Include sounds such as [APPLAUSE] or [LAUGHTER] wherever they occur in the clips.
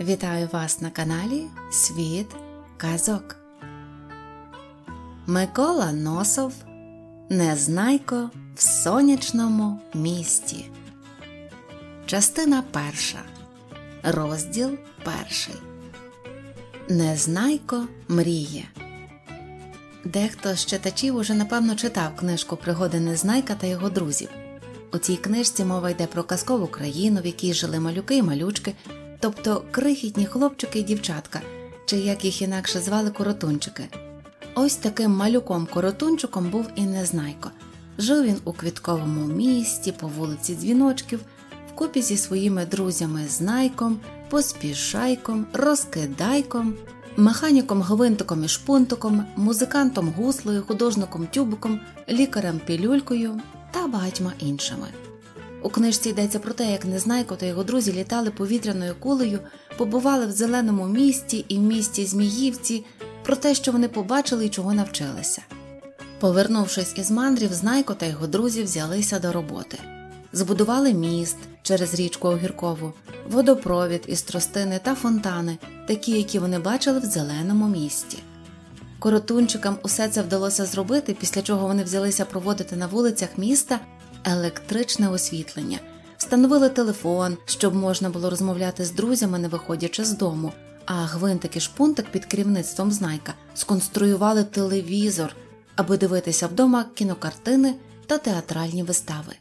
Вітаю вас на каналі Світ Казок. Микола Носов Незнайко в сонячному місті. Частина перша. Розділ перший. Незнайко мріє. Дехто з читачів уже напевно читав книжку Пригоди Незнайка та його друзів. У цій книжці мова йде про казкову країну, в якій жили малюки і малючки, тобто крихітні хлопчики і дівчатка, чи як їх інакше звали коротунчики. Ось таким малюком-коротунчиком був і Незнайко. Жив він у квітковому місті, по вулиці дзвіночків, вкупі зі своїми друзями Знайком, Поспішайком, Розкидайком, механіком Гвинтиком і Шпунтиком, музикантом гуслею, художником тюбиком, лікарем пілюлькою та багатьма іншими. У книжці йдеться про те, як Незнайко та його друзі літали повітряною кулею, побували в зеленому місті і в місті Зміївці, про те, що вони побачили і чого навчилися. Повернувшись із мандрів, Знайко та його друзі взялися до роботи. Збудували міст через річку Огіркову, водопровід із тростини та фонтани, такі, які вони бачили в зеленому місті. Коротунчикам усе це вдалося зробити, після чого вони взялися проводити на вулицях міста електричне освітлення, встановили телефон, щоб можна було розмовляти з друзями, не виходячи з дому. А гвинтик і шпунтик під керівництвом знайка сконструювали телевізор, аби дивитися вдома кінокартини та театральні вистави.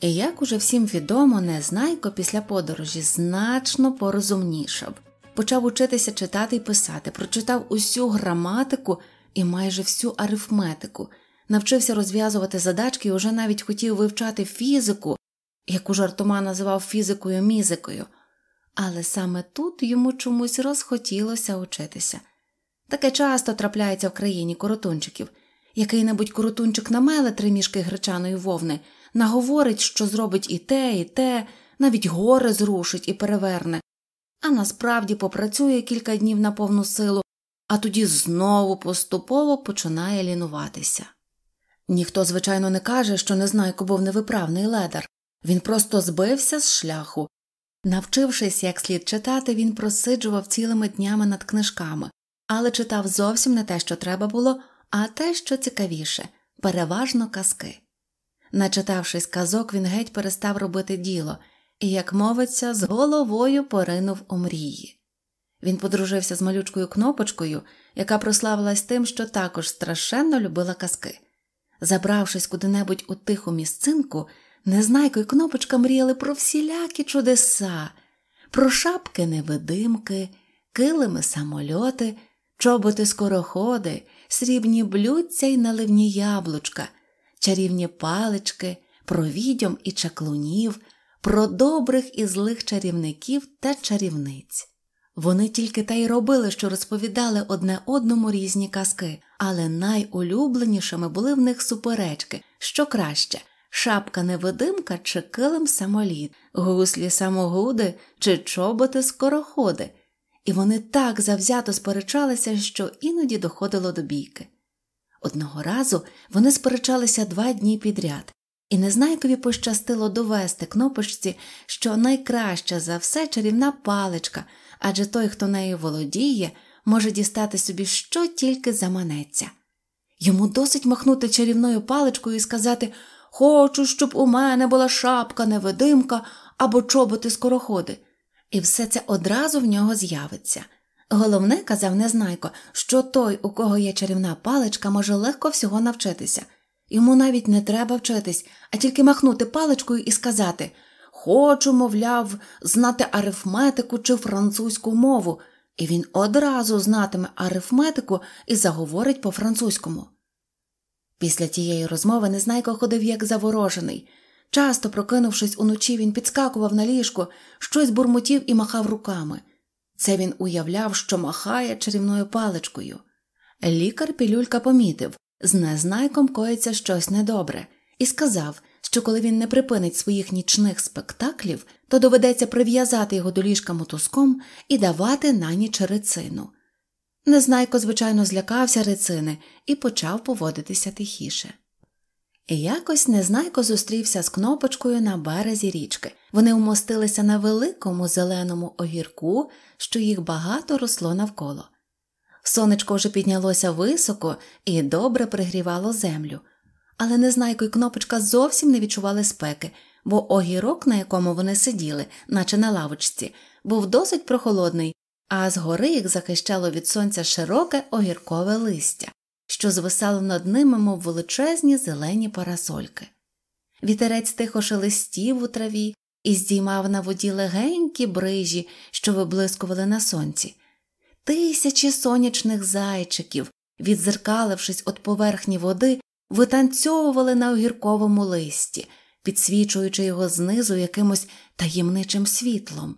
І як уже всім відомо, Незнайко після подорожі значно порозумнішав, почав учитися читати і писати, прочитав усю граматику і майже всю арифметику, навчився розв'язувати задачки і уже навіть хотів вивчати фізику, яку жартома називав фізикою мізикою. Але саме тут йому чомусь розхотілося учитися. Таке часто трапляється в країні коротунчиків. Який небудь коротунчик намеле три мішки гречаної вовни, наговорить, що зробить і те, і те, навіть гори зрушить і переверне, а насправді попрацює кілька днів на повну силу, а тоді знову поступово починає лінуватися. Ніхто, звичайно, не каже, що Незнайко був невиправний ледар, він просто збився з шляху. Навчившись як слід читати, він просиджував цілими днями над книжками, але читав зовсім не те, що треба було, а те, що цікавіше переважно казки. Начитавшись казок, він геть перестав робити діло і, як мовиться, з головою поринув у мрії. Він подружився з малючкою кнопочкою, яка прославилась тим, що також страшенно любила казки. Забравшись куди-небудь у тиху місцинку, Незнайко й кнопочка мріяли про всілякі чудеса, про шапки невидимки, килими самольоти, чоботи скороходи, срібні блюдця й наливні яблучка, чарівні палички, про відьом і чаклунів, про добрих і злих чарівників та чарівниць. Вони тільки та й робили, що розповідали одне одному різні казки, але найулюбленішими були в них суперечки, що краще шапка невидимка чи килим самоліт, гуслі самогуди чи чоботи скороходи, і вони так завзято сперечалися, що іноді доходило до бійки. Одного разу вони сперечалися два дні підряд, і Незнайкові пощастило довести кнопочці, що найкраща за все чарівна паличка, адже той, хто нею володіє, може дістати собі що тільки заманеться. Йому досить махнути чарівною паличкою і сказати Хочу, щоб у мене була шапка невидимка або чоботи скороходи, і все це одразу в нього з'явиться. Головне, казав Незнайко, що той, у кого є чарівна паличка, може легко всього навчитися. Йому навіть не треба вчитись, а тільки махнути паличкою і сказати Хочу, мовляв, знати арифметику чи французьку мову, і він одразу знатиме арифметику і заговорить по французькому. Після тієї розмови Незнайко ходив як заворожений. Часто, прокинувшись уночі, він підскакував на ліжко, щось бурмотів і махав руками. Це він уявляв, що махає чарівною паличкою. Лікар пілюлька помітив з незнайком коїться щось недобре, і сказав, що коли він не припинить своїх нічних спектаклів, то доведеться прив'язати його до ліжка мотузком і давати на ніч рицину. Незнайко, звичайно, злякався рицини і почав поводитися тихіше. І якось незнайко зустрівся з кнопочкою на березі річки. Вони вмостилися на великому зеленому огірку, що їх багато росло навколо. Сонечко вже піднялося високо і добре пригрівало землю, але незнайко й кнопочка зовсім не відчували спеки, бо огірок, на якому вони сиділи, наче на лавочці, був досить прохолодний, а згори їх захищало від сонця широке огіркове листя що звисало над ними, мов величезні зелені парасольки. Вітерець тихо шелестів у траві і здіймав на воді легенькі брижі, що виблискували на сонці. Тисячі сонячних зайчиків, відзеркалившись від поверхні води, витанцьовували на огірковому листі, підсвічуючи його знизу якимось таємничим світлом.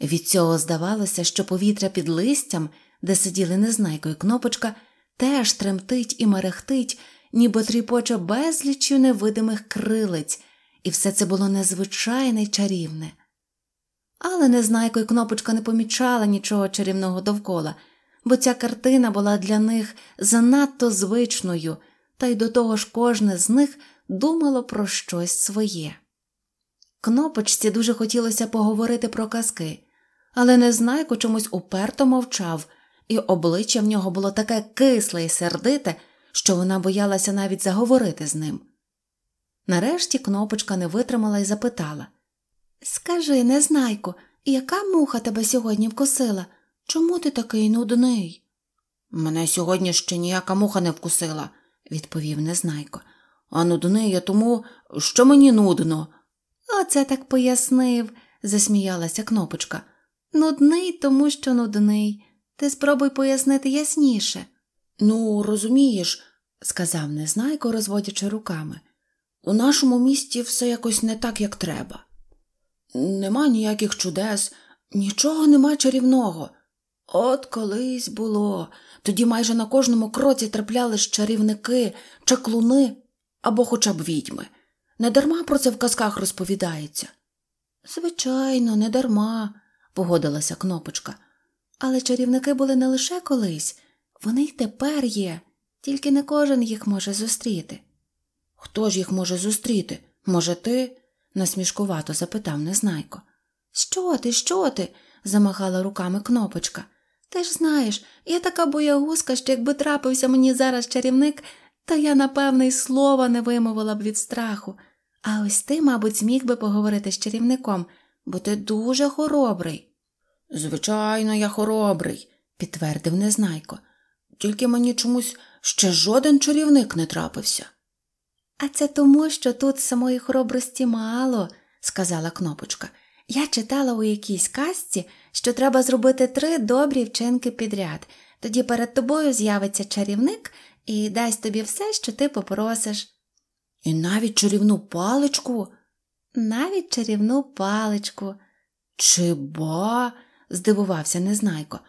Від цього здавалося, що повітря під листям, де сиділи незнайко і кнопочка, теж тремтить і мерехтить, ніби тріпоче безліччю невидимих крилиць, і все це було незвичайне й чарівне. Але незнайко й кнопочка не помічала нічого чарівного довкола, бо ця картина була для них занадто звичною, та й до того ж кожне з них думало про щось своє. Кнопочці дуже хотілося поговорити про казки, але незнайко чомусь уперто мовчав, і обличчя в нього було таке кисле і сердите, що вона боялася навіть заговорити з ним. Нарешті кнопочка не витримала і запитала Скажи, незнайко, яка муха тебе сьогодні вкусила? Чому ти такий нудний? Мене сьогодні ще ніяка муха не вкусила, відповів незнайко. А нудний я тому, що мені нудно. Оце так пояснив, засміялася кнопочка. Нудний, тому що нудний. Ти спробуй пояснити ясніше. Ну, розумієш, сказав незнайко, розводячи руками. У нашому місті все якось не так, як треба. Нема ніяких чудес, нічого нема чарівного. От колись було, тоді майже на кожному кроці траплялись чарівники, чаклуни або хоча б відьми. Недарма про це в казках розповідається. Звичайно, не дарма, погодилася кнопочка. Але чарівники були не лише колись, вони й тепер є, тільки не кожен їх може зустріти. Хто ж їх може зустріти? Може, ти? насмішкувато запитав Незнайко. Що ти, що ти? замахала руками кнопочка. Ти ж знаєш, я така боягузка, що якби трапився мені зараз чарівник, то я, напевне, й слова не вимовила б від страху. А ось ти, мабуть, зміг би поговорити з чарівником, бо ти дуже хоробрий. Звичайно, я хоробрий, підтвердив Незнайко, тільки мені чомусь ще жоден чарівник не трапився. А це тому, що тут самої хоробрості мало, сказала кнопочка. Я читала у якійсь казці, що треба зробити три добрі вчинки підряд, тоді перед тобою з'явиться чарівник і дасть тобі все, що ти попросиш. І навіть чарівну паличку, навіть чарівну паличку. Чи ба? здивувався Незнайко.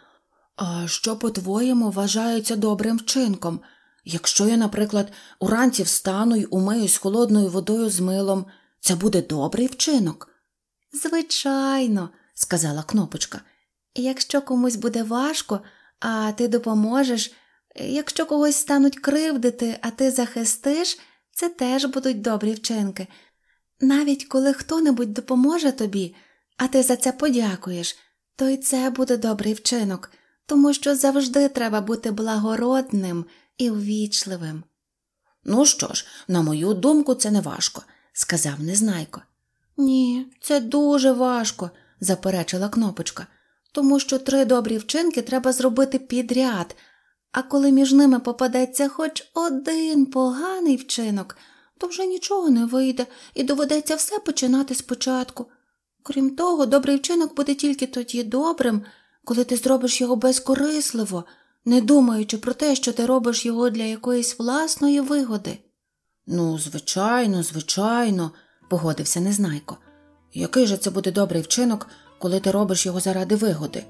А що, по-твоєму, вважається добрим вчинком? Якщо я, наприклад, уранці встану й умиюсь холодною водою з милом, це буде добрий вчинок? Звичайно, сказала кнопочка. Якщо комусь буде важко, а ти допоможеш, якщо когось стануть кривдити, а ти захистиш, це теж будуть добрі вчинки. Навіть коли хто небудь допоможе тобі, а ти за це подякуєш, то й це буде добрий вчинок, тому що завжди треба бути благородним і ввічливим. Ну що ж, на мою думку, це не важко, сказав Незнайко. Ні, це дуже важко, заперечила кнопочка, тому що три добрі вчинки треба зробити підряд, а коли між ними попадеться хоч один поганий вчинок, то вже нічого не вийде і доведеться все починати спочатку. Крім того, добрий вчинок буде тільки тоді добрим, коли ти зробиш його безкорисливо, не думаючи про те, що ти робиш його для якоїсь власної вигоди. Ну, звичайно, звичайно, погодився Незнайко. Який же це буде добрий вчинок, коли ти робиш його заради вигоди?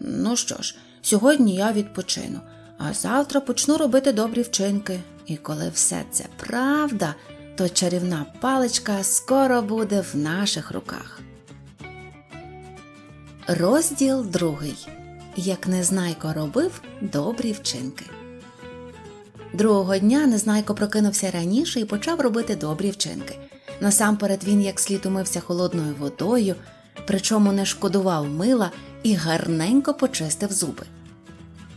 Ну що ж, сьогодні я відпочину, а завтра почну робити добрі вчинки, і коли все це правда, то чарівна паличка скоро буде в наших руках. Розділ другий. Як Незнайко робив добрі вчинки. Другого дня Незнайко прокинувся раніше і почав робити добрі вчинки. Насамперед він як слід умився холодною водою, причому не шкодував мила і гарненько почистив зуби.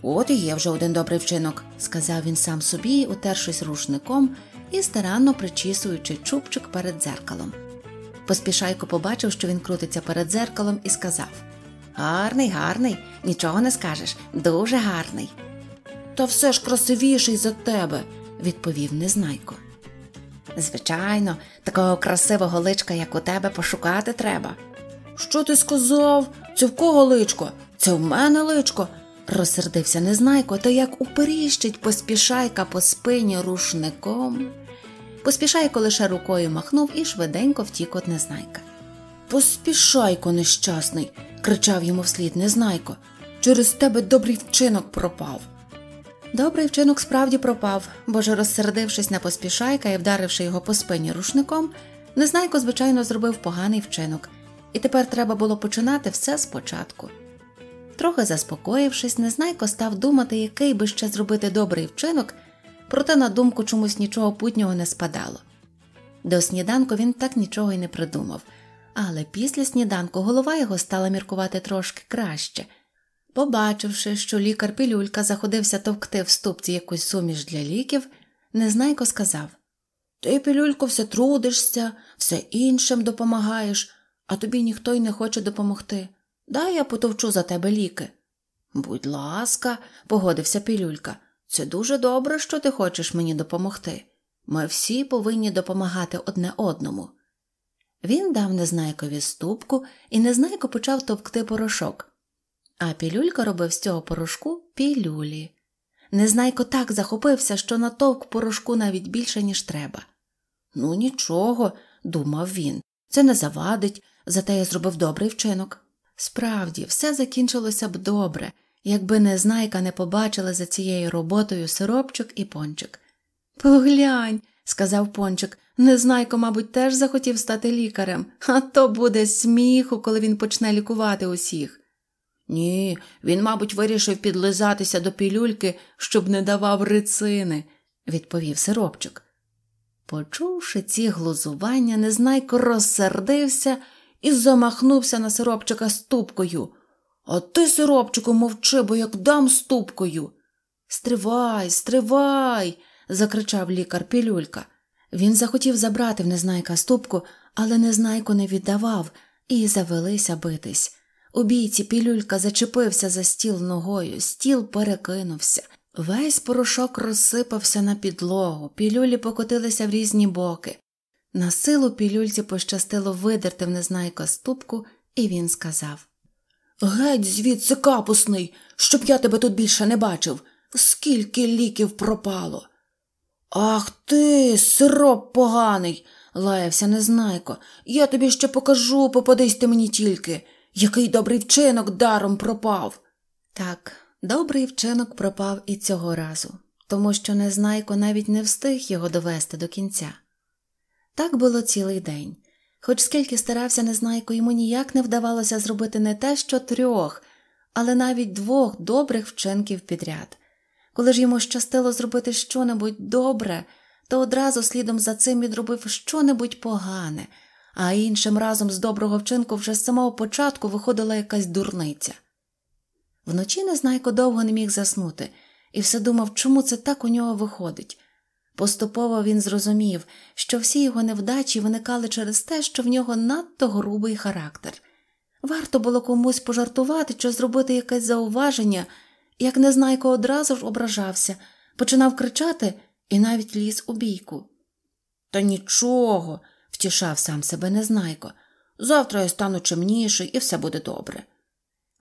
От і є вже один добрий вчинок, сказав він сам собі, утершись рушником і старанно причісуючи чубчик перед дзеркалом. Поспішайко побачив, що він крутиться перед дзеркалом, і сказав Гарний, гарний, нічого не скажеш, дуже гарний. Та все ж красивіший за тебе, відповів Незнайко. Звичайно, такого красивого личка, як у тебе, пошукати треба. Що ти сказав? Це в кого личко? Це в мене личко. розсердився Незнайко, та як уперіщить поспішайка по спині рушником. Поспішайко лише рукою махнув і швиденько втік от Незнайка. Поспішайко, нещасний, кричав йому вслід Незнайко. Через тебе добрий вчинок пропав. Добрий вчинок справді пропав, бо ж розсердившись на поспішайка і вдаривши його по спині рушником, Незнайко, звичайно, зробив поганий вчинок, і тепер треба було починати все спочатку. Трохи заспокоївшись, Незнайко став думати, який би ще зробити добрий вчинок, проте на думку чомусь нічого путнього не спадало. До сніданку він так нічого й не придумав, але після сніданку голова його стала міркувати трошки краще. Побачивши, що лікар пілюлька заходився товкти в ступці якусь суміш для ліків, Незнайко сказав Ти, пілюлько, все трудишся, все іншим допомагаєш, а тобі ніхто й не хоче допомогти. Дай я потовчу за тебе ліки. Будь ласка, погодився пілюлька, це дуже добре, що ти хочеш мені допомогти. Ми всі повинні допомагати одне одному. Він дав Незнайкові ступку, і Незнайко почав товкти порошок. А пілюлька робив з цього порошку пілюлі. Незнайко так захопився, що натовк порошку навіть більше, ніж треба. Ну, нічого, думав він, це не завадить, зате я зробив добрий вчинок. Справді, все закінчилося б добре, якби незнайка не побачила за цією роботою сиропчик і пончик. Поглянь, сказав пончик, незнайко, мабуть, теж захотів стати лікарем, а то буде сміху, коли він почне лікувати усіх. Ні, він, мабуть, вирішив підлизатися до пілюльки, щоб не давав рицини, відповів сиропчик. Почувши ці глузування, незнайко розсердився і замахнувся на сиропчика ступкою. А ти, сиропчику, мовчи, бо як дам ступкою. Стривай, стривай. закричав лікар пілюлька. Він захотів забрати в незнайка ступку, але незнайко не віддавав і завелися битись. У бійці пілюлька зачепився за стіл ногою, стіл перекинувся. Весь порошок розсипався на підлогу, пілюлі покотилися в різні боки. На силу пілюльці пощастило видерти в незнайка ступку, і він сказав Геть, звідси капусний, щоб я тебе тут більше не бачив. Скільки ліків пропало. Ах ти, сироп поганий, лаявся незнайко. Я тобі ще покажу, попадись ти мені тільки. Який добрий вчинок даром пропав. Так, добрий вчинок пропав і цього разу, тому що Незнайко навіть не встиг його довести до кінця. Так було цілий день. Хоч скільки старався Незнайко, йому ніяк не вдавалося зробити не те, що трьох, але навіть двох добрих вчинків підряд. Коли ж йому щастило зробити щонебудь добре, то одразу слідом за цим відробив щонебудь погане а іншим разом з доброго вчинку вже з самого початку виходила якась дурниця. Вночі Незнайко довго не міг заснути і все думав, чому це так у нього виходить. Поступово він зрозумів, що всі його невдачі виникали через те, що в нього надто грубий характер. Варто було комусь пожартувати чи зробити якесь зауваження, як Незнайко одразу ж ображався, починав кричати і навіть ліз у бійку. Та нічого, втішав сам себе Незнайко. Завтра я стану чимніший і все буде добре.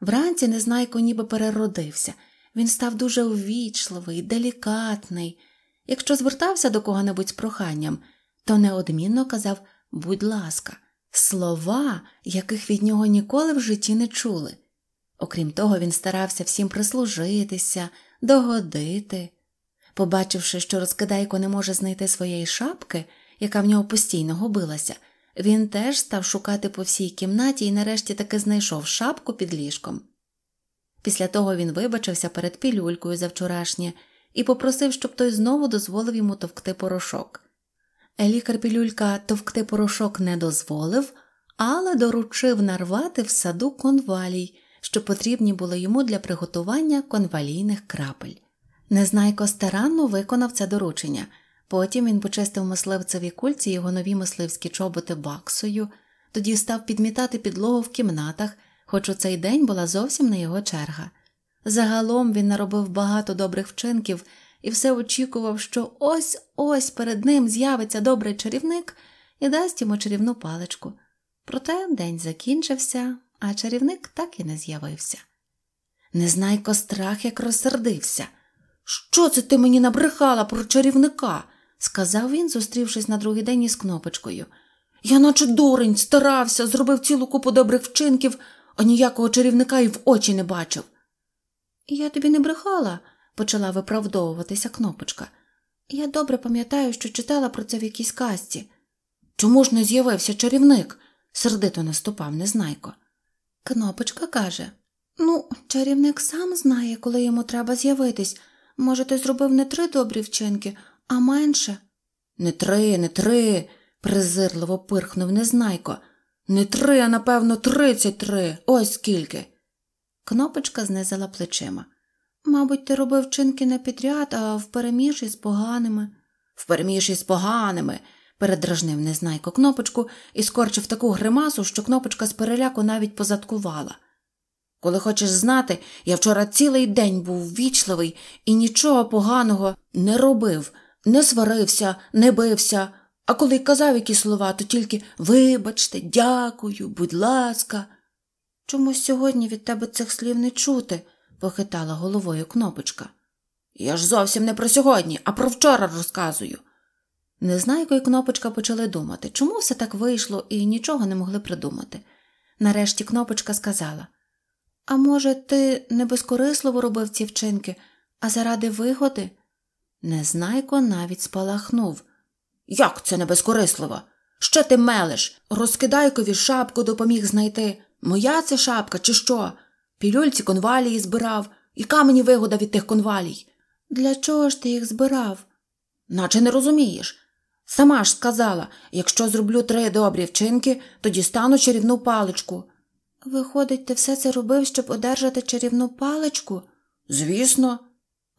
Вранці Незнайко ніби переродився. Він став дуже увічливий, делікатний. Якщо звертався до кого-небудь з проханням, то неодмінно казав будь ласка, слова, яких від нього ніколи в житті не чули. Окрім того, він старався всім прислужитися, догодити. Побачивши, що розкидайко не може знайти своєї шапки, яка в нього постійно губилася, він теж став шукати по всій кімнаті і нарешті таки знайшов шапку під ліжком. Після того він вибачився перед пілюлькою за вчорашнє і попросив, щоб той знову дозволив йому товкти порошок. Лікар пілюлька товкти порошок не дозволив, але доручив нарвати в саду конвалій, що потрібні були йому для приготування конвалійних крапель. Незнайко старанно виконав це доручення. Потім він почистив мисливцеві кульці його нові мисливські чоботи баксою, тоді став підмітати підлогу в кімнатах, хоч у цей день була зовсім не його черга. Загалом він наробив багато добрих вчинків і все очікував, що ось ось перед ним з'явиться добрий чарівник і дасть йому чарівну паличку. Проте день закінчився, а чарівник так і не з'явився. Незнайко страх як розсердився. Що це ти мені набрехала про чарівника? Сказав він, зустрівшись на другий день із кнопочкою. Я, наче дурень, старався, зробив цілу купу добрих вчинків, а ніякого чарівника й в очі не бачив. Я тобі не брехала, почала виправдовуватися кнопочка. Я добре пам'ятаю, що читала про це в якійсь казці. Чому ж не з'явився чарівник? сердито наступав незнайко. Кнопочка каже Ну, чарівник сам знає, коли йому треба з'явитись. Може, ти зробив не три добрі вчинки, а менше. Не три, не три, презирливо пирхнув незнайко. Не три, а напевно, тридцять три. Ось скільки. Кнопочка знизила плечима. Мабуть, ти робив вчинки не підряд, а впереміж із поганими. Впереміж із поганими, передражнив незнайко кнопочку і скорчив таку гримасу, що кнопочка з переляку навіть позадкувала. Коли хочеш знати, я вчора цілий день був вічливий і нічого поганого не робив, не сварився, не бився, а коли казав які слова, то тільки вибачте, дякую, будь ласка. Чомусь сьогодні від тебе цих слів не чути, похитала головою кнопочка. Я ж зовсім не про сьогодні, а про вчора розказую. Незнайко і кнопочка почали думати, чому все так вийшло і нічого не могли придумати. Нарешті кнопочка сказала А може, ти не безкорисливо робив ці вчинки, а заради вигоди? Незнайко навіть спалахнув. Як це не безкорисливо? Що ти мелиш? Розкидайкові шапку допоміг знайти. Моя це шапка, чи що? Пілюльці конвалії збирав, яка мені вигода від тих конвалій? Для чого ж ти їх збирав? Наче не розумієш. Сама ж сказала якщо зроблю три добрі вчинки, то дістану чарівну паличку. Виходить, ти все це робив, щоб одержати чарівну паличку? Звісно.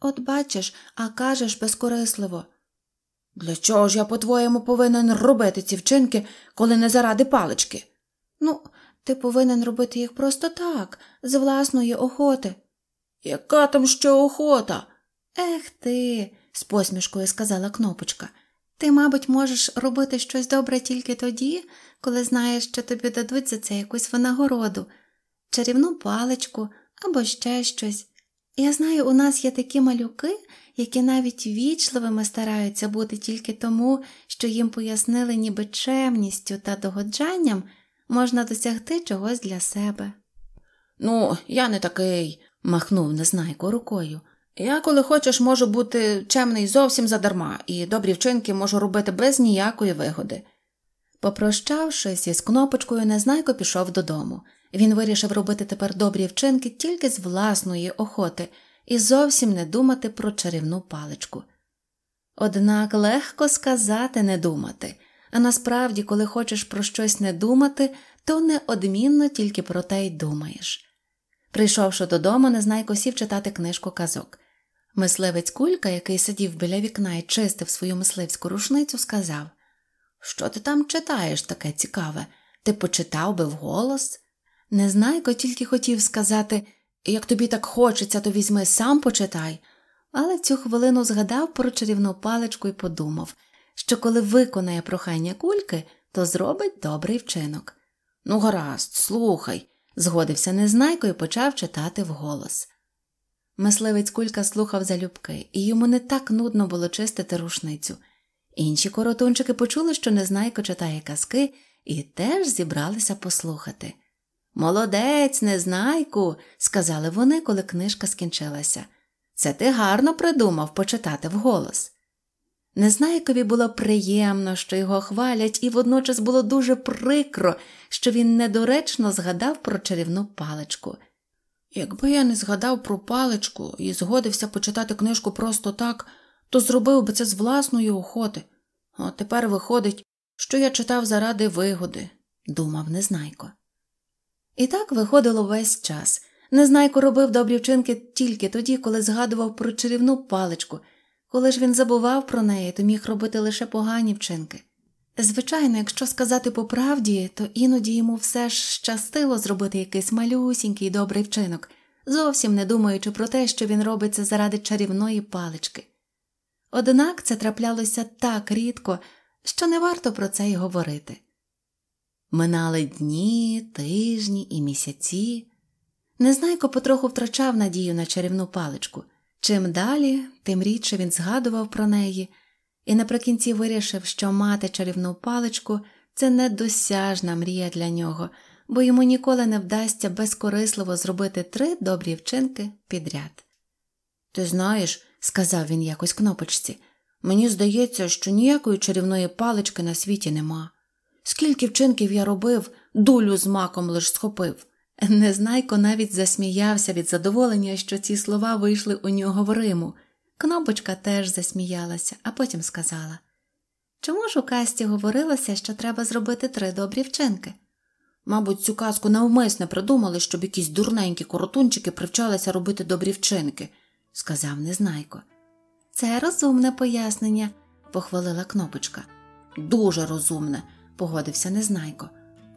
От бачиш, а кажеш безкорисливо. Для чого ж я, по-твоєму, повинен робити ці вчинки, коли не заради палички? Ну, ти повинен робити їх просто так, з власної охоти. Яка там ще охота? Ех ти, з посмішкою сказала кнопочка. Ти, мабуть, можеш робити щось добре тільки тоді, коли знаєш, що тобі дадуть за це якусь винагороду, чарівну паличку або ще щось. Я знаю, у нас є такі малюки, які навіть вічливими стараються бути тільки тому, що їм пояснили, ніби чемністю та догоджанням можна досягти чогось для себе. Ну, я не такий, махнув незнайко рукою. Я, коли хочеш, можу бути чемний зовсім задарма, і добрі вчинки можу робити без ніякої вигоди. Попрощавшись із кнопочкою, незнайко пішов додому. Він вирішив робити тепер добрі вчинки тільки з власної охоти і зовсім не думати про чарівну паличку. Однак легко сказати не думати, а насправді, коли хочеш про щось не думати, то неодмінно тільки про те й думаєш. Прийшовши додому, Незнайко сів читати книжку казок. Мисливець кулька, який сидів біля вікна і чистив свою мисливську рушницю, сказав Що ти там читаєш таке цікаве? Ти почитав би вголос? Незнайко тільки хотів сказати як тобі так хочеться, то візьми сам почитай. Але цю хвилину згадав про чарівну паличку і подумав, що коли виконає прохання кульки, то зробить добрий вчинок. Ну, гаразд, слухай, згодився незнайко і почав читати вголос. Мисливець кулька слухав залюбки, і йому не так нудно було чистити рушницю. Інші коротунчики почули, що незнайко читає казки, і теж зібралися послухати. Молодець, незнайку, сказали вони, коли книжка скінчилася. Це ти гарно придумав почитати вголос. Незнайкові було приємно, що його хвалять, і водночас було дуже прикро, що він недоречно згадав про чарівну паличку. Якби я не згадав про паличку і згодився почитати книжку просто так, то зробив би це з власної охоти. А тепер виходить, що я читав заради вигоди, думав Незнайко. І так виходило весь час. Незнайко робив добрі вчинки тільки тоді, коли згадував про чарівну паличку, коли ж він забував про неї, то міг робити лише погані вчинки. Звичайно, якщо сказати по правді, то іноді йому все ж щастило зробити якийсь малюсінький добрий вчинок, зовсім не думаючи про те, що він робиться заради чарівної палички. Однак це траплялося так рідко, що не варто про це й говорити. Минали дні, тижні і місяці. Незнайко потроху втрачав надію на чарівну паличку. Чим далі, тим рідше він згадував про неї, і наприкінці вирішив, що мати чарівну паличку це недосяжна мрія для нього, бо йому ніколи не вдасться безкорисливо зробити три добрі вчинки підряд. Ти знаєш, сказав він якось кнопочці, мені здається, що ніякої чарівної палички на світі нема. Скільки вчинків я робив, дулю з маком лиш схопив. Незнайко навіть засміявся від задоволення, що ці слова вийшли у нього в Риму. Кнопочка теж засміялася, а потім сказала Чому ж у касті говорилося, що треба зробити три добрі вчинки? Мабуть, цю казку навмисне придумали, щоб якісь дурненькі коротунчики привчалися робити добрі вчинки, сказав Незнайко. Це розумне пояснення, похвалила кнопочка. Дуже розумне, погодився Незнайко.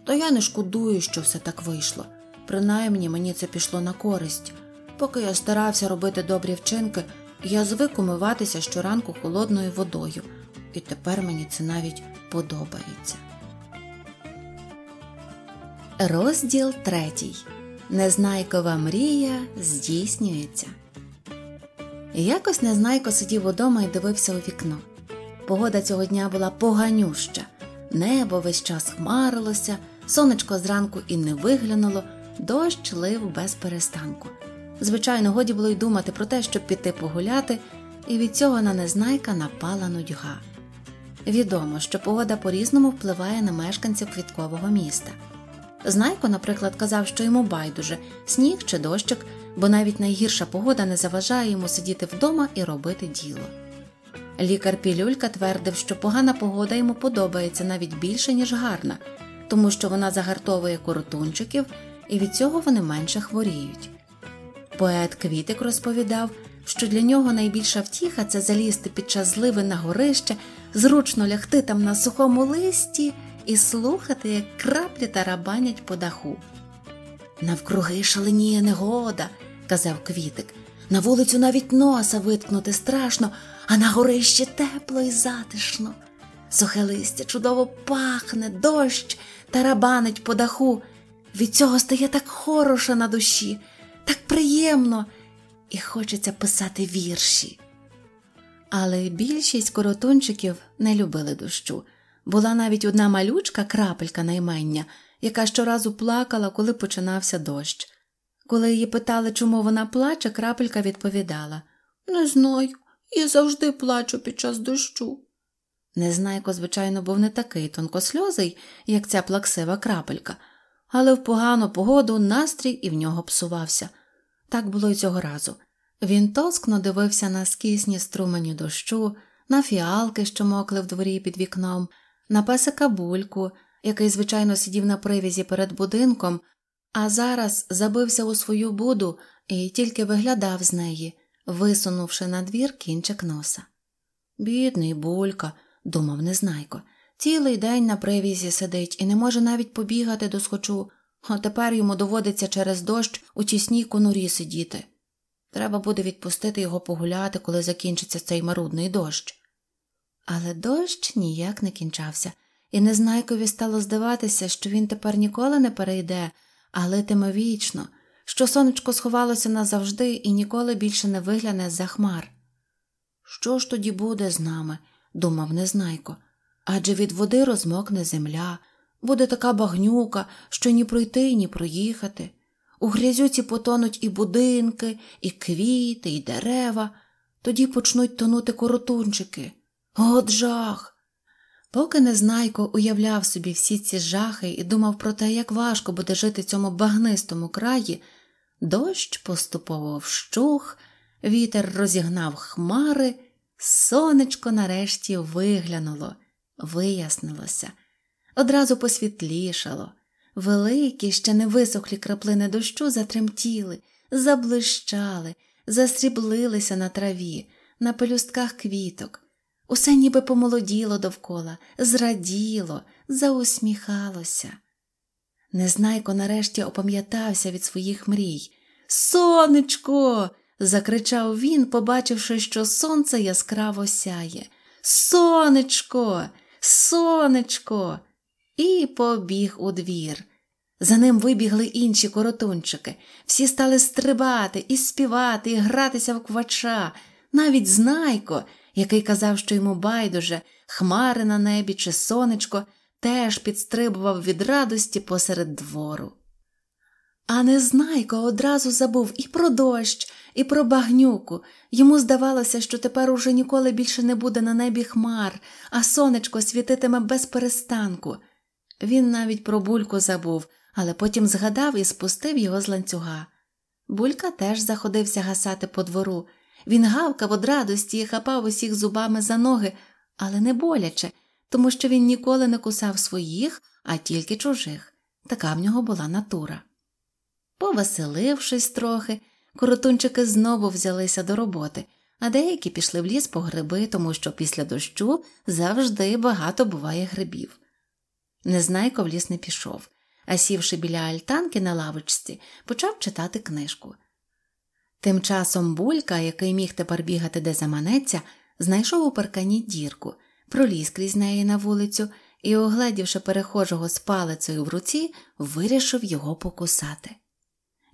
Та я не шкодую, що все так вийшло. Принаймні мені це пішло на користь. Поки я старався робити добрі вчинки, я звик умиватися щоранку холодною водою, і тепер мені це навіть подобається. Розділ третій. Незнайкова мрія здійснюється. Якось Незнайко сидів удома і дивився у вікно. Погода цього дня була поганюща. Небо весь час хмарилося, сонечко зранку і не виглянуло, дощ лив без перестанку. Звичайно, годі було й думати про те, щоб піти погуляти, і від цього на незнайка напала нудьга. Відомо, що погода по різному впливає на мешканців квіткового міста. Знайко, наприклад, казав, що йому байдуже сніг чи дощик, бо навіть найгірша погода не заважає йому сидіти вдома і робити діло. Лікар Пілюлька твердив, що погана погода йому подобається навіть більше, ніж гарна, тому що вона загартовує коротунчиків, і від цього вони менше хворіють. Поет Квітик розповідав, що для нього найбільша втіха це залізти під час зливи на горище, зручно лягти там на сухому листі і слухати, як краплі тарабанять по даху. Навкруги шаленіє негода, казав Квітик. На вулицю навіть носа виткнути страшно, а на горищі тепло і затишно. Сухе листя чудово пахне, дощ тарабанить по даху. Від цього стає так хороше на душі, так приємно, і хочеться писати вірші. Але більшість коротунчиків не любили дощу. Була навіть одна малючка крапелька наймення, яка щоразу плакала, коли починався дощ. Коли її питали, чому вона плаче, крапелька відповідала Не знаю, я завжди плачу під час дощу. Незнайко, звичайно, був не такий тонкосльозий, як ця плаксива крапелька, але в погану погоду настрій і в нього псувався. Так було й цього разу. Він тоскно дивився на скісні струмені дощу, на фіалки, що мокли в дворі під вікном, на песика бульку, який, звичайно, сидів на привізі перед будинком, а зараз забився у свою буду і тільки виглядав з неї, висунувши на двір кінчик носа. Бідний булька, думав Незнайко, цілий день на привізі сидить і не може навіть побігати до схочу, а тепер йому доводиться через дощ у тісній конурі сидіти. Треба буде відпустити його погуляти, коли закінчиться цей марудний дощ. Але дощ ніяк не кінчався, і Незнайкові стало здаватися, що він тепер ніколи не перейде, а литиме вічно, що сонечко сховалося назавжди і ніколи більше не вигляне за хмар. Що ж тоді буде з нами? думав Незнайко, адже від води розмокне земля, буде така багнюка, що ні пройти, ні проїхати. У грязюці потонуть і будинки, і квіти, і дерева, тоді почнуть тонути коротунчики. От жах! Поки Незнайко уявляв собі всі ці жахи і думав про те, як важко буде жити в цьому багнистому краї, Дощ поступово вщух, вітер розігнав хмари, сонечко нарешті виглянуло, вияснилося, одразу посвітлішало. Великі, ще не висохлі краплини дощу затремтіли, заблищали, засріблилися на траві, на пелюстках квіток. Усе ніби помолоділо довкола, зраділо, заусміхалося. Незнайко нарешті опам'ятався від своїх мрій. Сонечко. закричав він, побачивши, що сонце яскраво сяє. Сонечко, сонечко. І побіг у двір. За ним вибігли інші коротунчики. Всі стали стрибати і співати, і гратися в квача. Навіть знайко, який казав, що йому байдуже, хмари на небі чи сонечко, теж підстрибував від радості посеред двору. А Незнайко одразу забув і про дощ, і про багнюку. Йому здавалося, що тепер уже ніколи більше не буде на небі хмар, а сонечко світитиме без перестанку. Він навіть про бульку забув, але потім згадав і спустив його з ланцюга. Булька теж заходився гасати по двору. Він гавкав од радості і хапав усіх зубами за ноги, але не боляче, тому що він ніколи не кусав своїх, а тільки чужих. Така в нього була натура. Повеселившись трохи, коротунчики знову взялися до роботи, а деякі пішли в ліс по гриби, тому що після дощу завжди багато буває грибів. Незнайко в ліс не пішов, а сівши біля альтанки на лавочці, почав читати книжку. Тим часом булька, який міг тепер бігати де заманеться, знайшов у паркані дірку, проліз крізь неї на вулицю і, огледівши перехожого з палицею в руці, вирішив його покусати.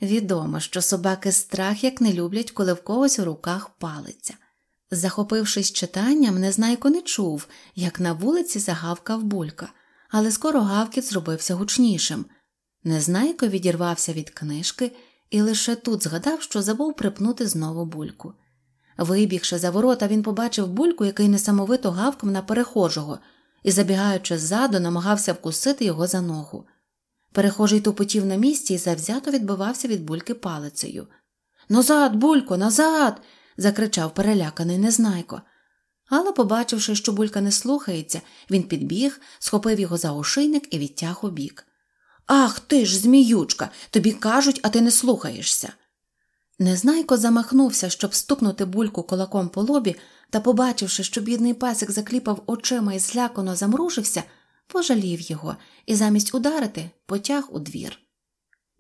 Відомо, що собаки страх як не люблять, коли в когось у руках палиця. Захопившись читанням, незнайко не чув, як на вулиці загавкав булька, але скоро гавкіт зробився гучнішим. Незнайко відірвався від книжки і лише тут згадав, що забув припнути знову бульку. Вибігши за ворота, він побачив бульку, який несамовито гавкав на перехожого, і, забігаючи ззаду, намагався вкусити його за ногу. Перехожий тупотів на місці і завзято відбивався від бульки палицею. Назад, булько, назад. закричав переляканий незнайко. Але, побачивши, що булька не слухається, він підбіг, схопив його за ошийник і відтяг у бік. Ах ти ж, зміючка, тобі кажуть, а ти не слухаєшся. Незнайко замахнувся, щоб стукнути бульку кулаком по лобі, та, побачивши, що бідний песик закліпав очима і злякано замружився, пожалів його і замість ударити потяг у двір.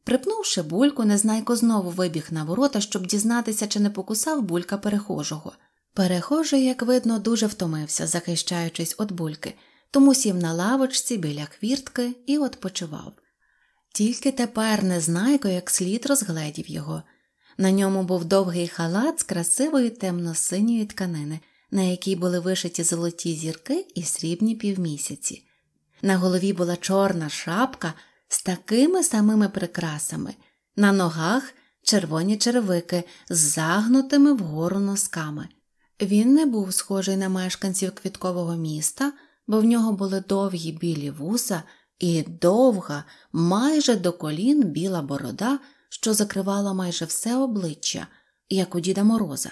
Припнувши бульку, незнайко знову вибіг на ворота, щоб дізнатися, чи не покусав булька перехожого. Перехожий, як видно, дуже втомився, захищаючись від бульки, тому сів на лавочці біля хвіртки і відпочивав. Тільки тепер незнайко як слід розгледів його. На ньому був довгий халат з красивої темно-синьої тканини, на якій були вишиті золоті зірки і срібні півмісяці. На голові була чорна шапка з такими самими прикрасами, на ногах червоні червики з загнутими вгору носками. Він не був схожий на мешканців квіткового міста, бо в нього були довгі білі вуса і довга, майже до колін біла борода, що закривала майже все обличчя, як у Діда Мороза.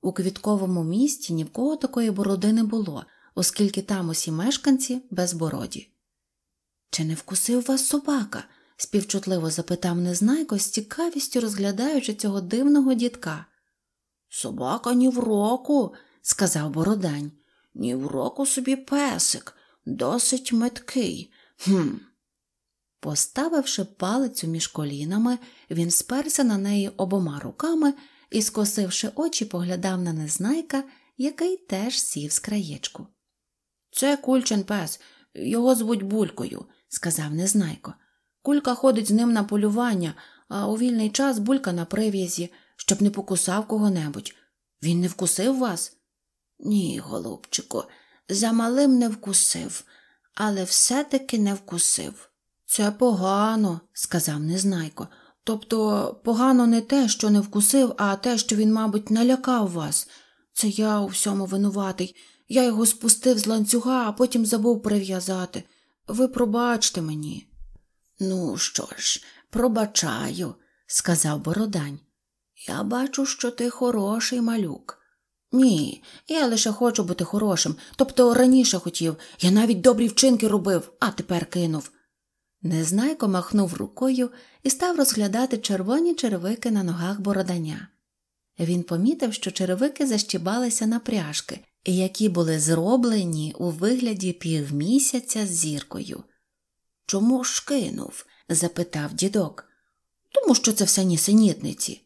У квітковому місті ні в кого такої бороди не було, оскільки там усі мешканці безбороді. Чи не вкусив вас собака? співчутливо запитав незнайко, з цікавістю розглядаючи цього дивного дітка. Собака ні в року, сказав Бородань. Ні в року собі песик, досить меткий. Хм. Поставивши палицю між колінами, він сперся на неї обома руками і, скосивши очі, поглядав на незнайка, який теж сів з краєчку. Це кульчин пес, його звуть булькою, сказав незнайко. Кулька ходить з ним на полювання, а у вільний час булька на прив'язі, щоб не покусав кого-небудь. Він не вкусив вас? Ні, голубчику, за малим не вкусив, але все-таки не вкусив. Це погано, сказав незнайко. Тобто погано не те, що не вкусив, а те, що він, мабуть, налякав вас. Це я у всьому винуватий. Я його спустив з ланцюга, а потім забув прив'язати. Ви пробачте мені. Ну що ж, пробачаю, сказав Бородань. Я бачу, що ти хороший малюк. Ні, я лише хочу бути хорошим, тобто раніше хотів, я навіть добрі вчинки робив, а тепер кинув. Незнайко махнув рукою і став розглядати червоні черевики на ногах бороданя. Він помітив, що черевики защібалися на пряжки, які були зроблені у вигляді півмісяця з зіркою. Чому ж кинув? запитав дідок. Тому що це все нісенітниці.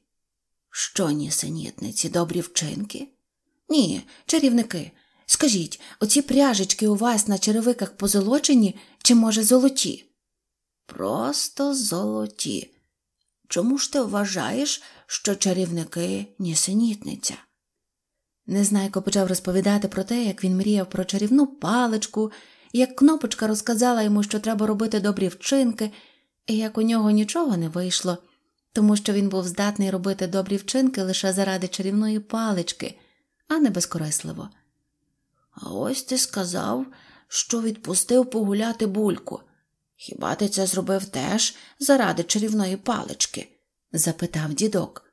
Що нісенітниці, добрі вчинки? Ні, чарівники. Скажіть, оці пряжечки у вас на черевиках позолочені чи, може, золоті? Просто золоті. Чому ж ти вважаєш, що чарівники нісенітниця? Незнайко почав розповідати про те, як він мріяв про чарівну паличку, як кнопочка розказала йому, що треба робити добрі вчинки, і як у нього нічого не вийшло, тому що він був здатний робити добрі вчинки лише заради чарівної палички, а не безкорисливо. А ось ти сказав, що відпустив погуляти бульку. Хіба ти це зробив теж заради чарівної палички? запитав дідок.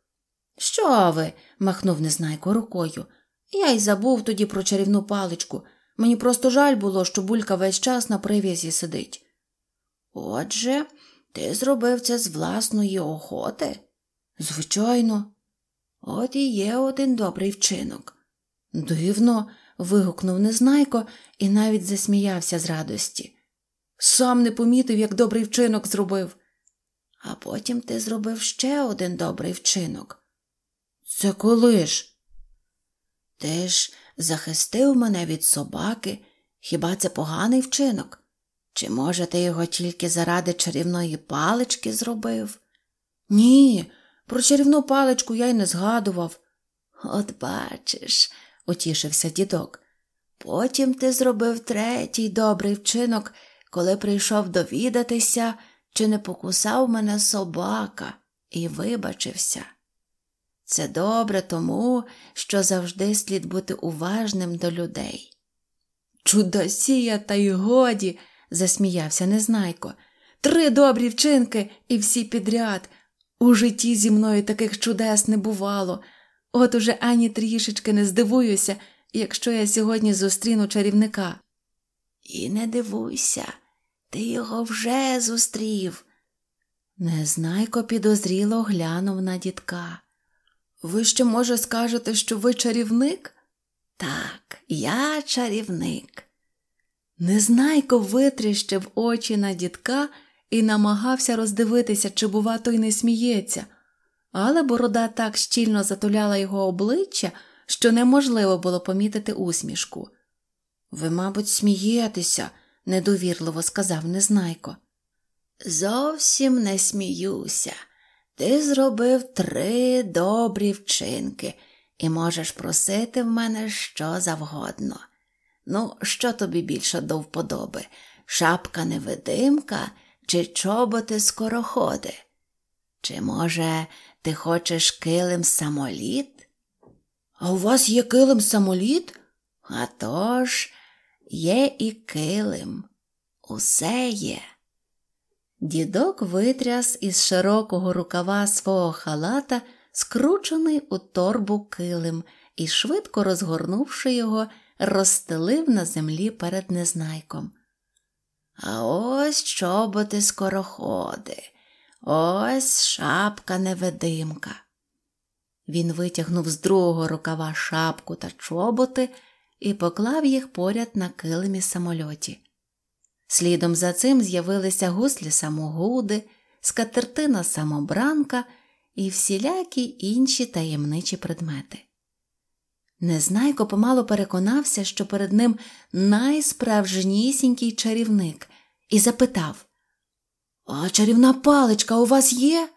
Що ви? махнув незнайко рукою. Я й забув тоді про чарівну паличку. Мені просто жаль було, що булька весь час на прив'язі сидить. Отже, ти зробив це з власної охоти? Звичайно. От і є один добрий вчинок. Дивно. вигукнув незнайко і навіть засміявся з радості. Сам не помітив, як добрий вчинок зробив. А потім ти зробив ще один добрий вчинок. Це коли ж? Ти ж захистив мене від собаки. Хіба це поганий вчинок? Чи, може, ти його тільки заради чарівної палички зробив? Ні, про чарівну паличку я й не згадував. От бачиш, утішився дідок. Потім ти зробив третій добрий вчинок, коли прийшов довідатися, чи не покусав мене собака, і вибачився. Це добре тому, що завжди слід бути уважним до людей. Чудосія, та й годі, засміявся Незнайко. Три добрі вчинки і всі підряд. У житті зі мною таких чудес не бувало. От уже ані трішечки не здивуюся, якщо я сьогодні зустріну чарівника. І не дивуйся, ти його вже зустрів. Незнайко підозріло глянув на дідка. Ви ще, може, скажете, що ви чарівник? Так, я чарівник. Незнайко витріщив очі на дідка і намагався роздивитися, чи, бува, той не сміється, але борода так щільно затуляла його обличчя, що неможливо було помітити усмішку. Ви, мабуть, смієтеся, недовірливо сказав Незнайко. Зовсім не сміюся. Ти зробив три добрі вчинки і можеш просити в мене що завгодно. Ну, що тобі більше до вподоби? Шапка невидимка чи чоботи скороходи? Чи, може, ти хочеш килим самоліт? А у вас є килим самоліт? А тож, є і килим. Усе є. Дідок витряс із широкого рукава свого халата, скручений у торбу килим, і, швидко розгорнувши його, розстелив на землі перед незнайком. А ось чоботи скороходи, ось шапка невидимка. Він витягнув з другого рукава шапку та чоботи і поклав їх поряд на килимі самольоті. Слідом за цим з'явилися гуслі самогуди, скатертина самобранка і всілякі інші таємничі предмети. Незнайко помало переконався, що перед ним найсправжнісінький чарівник, і запитав А чарівна паличка у вас є?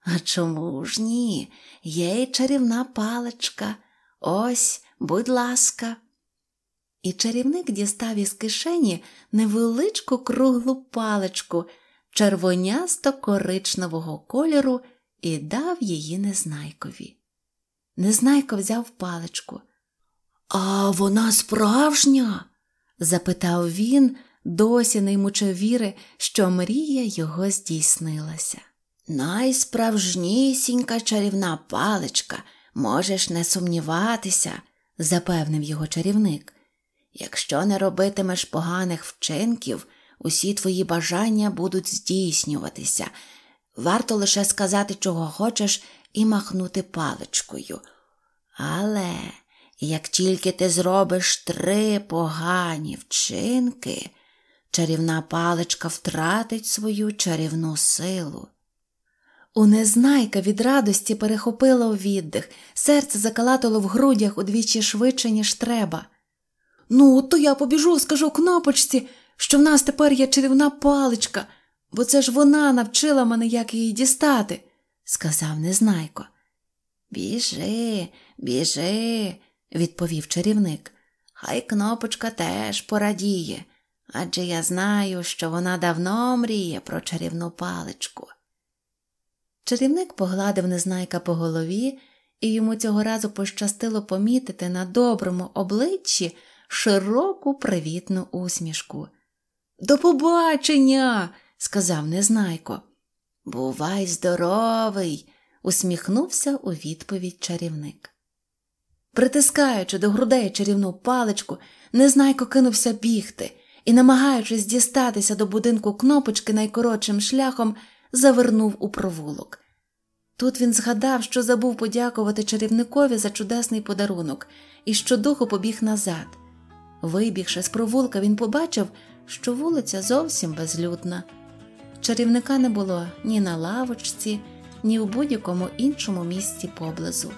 А чому ж ні? Є й чарівна паличка. Ось, будь ласка і чарівник дістав із кишені невеличку круглу паличку червонясто коричневого кольору і дав її незнайкові. Незнайко взяв паличку. А вона справжня? запитав він, досі не ймучи віри, що мрія його здійснилася. Найсправжнісінька чарівна паличка, можеш не сумніватися, запевнив його чарівник. Якщо не робитимеш поганих вчинків, усі твої бажання будуть здійснюватися. Варто лише сказати, чого хочеш, і махнути паличкою. Але як тільки ти зробиш три погані вчинки, чарівна паличка втратить свою чарівну силу. У незнайка від радості перехопило віддих, серце закалатило в грудях удвічі швидше, ніж треба. Ну, то я побіжу, скажу кнопочці, що в нас тепер є чарівна паличка, бо це ж вона навчила мене, як її дістати, сказав незнайко. Біжи, біжи, відповів чарівник. Хай кнопочка теж порадіє, адже я знаю, що вона давно мріє про чарівну паличку. Чарівник погладив незнайка по голові, і йому цього разу пощастило помітити на доброму обличчі широку привітну усмішку. До побачення, сказав незнайко. Бувай здоровий, усміхнувся у відповідь чарівник. Притискаючи до грудей чарівну паличку, незнайко кинувся бігти і, намагаючись дістатися до будинку кнопочки найкоротшим шляхом, завернув у провулок. Тут він згадав, що забув подякувати чарівникові за чудесний подарунок і щодуху побіг назад. Вибігши з провулка, він побачив, що вулиця зовсім безлюдна. Чарівника не було ні на лавочці, ні в будь-якому іншому місці поблизу.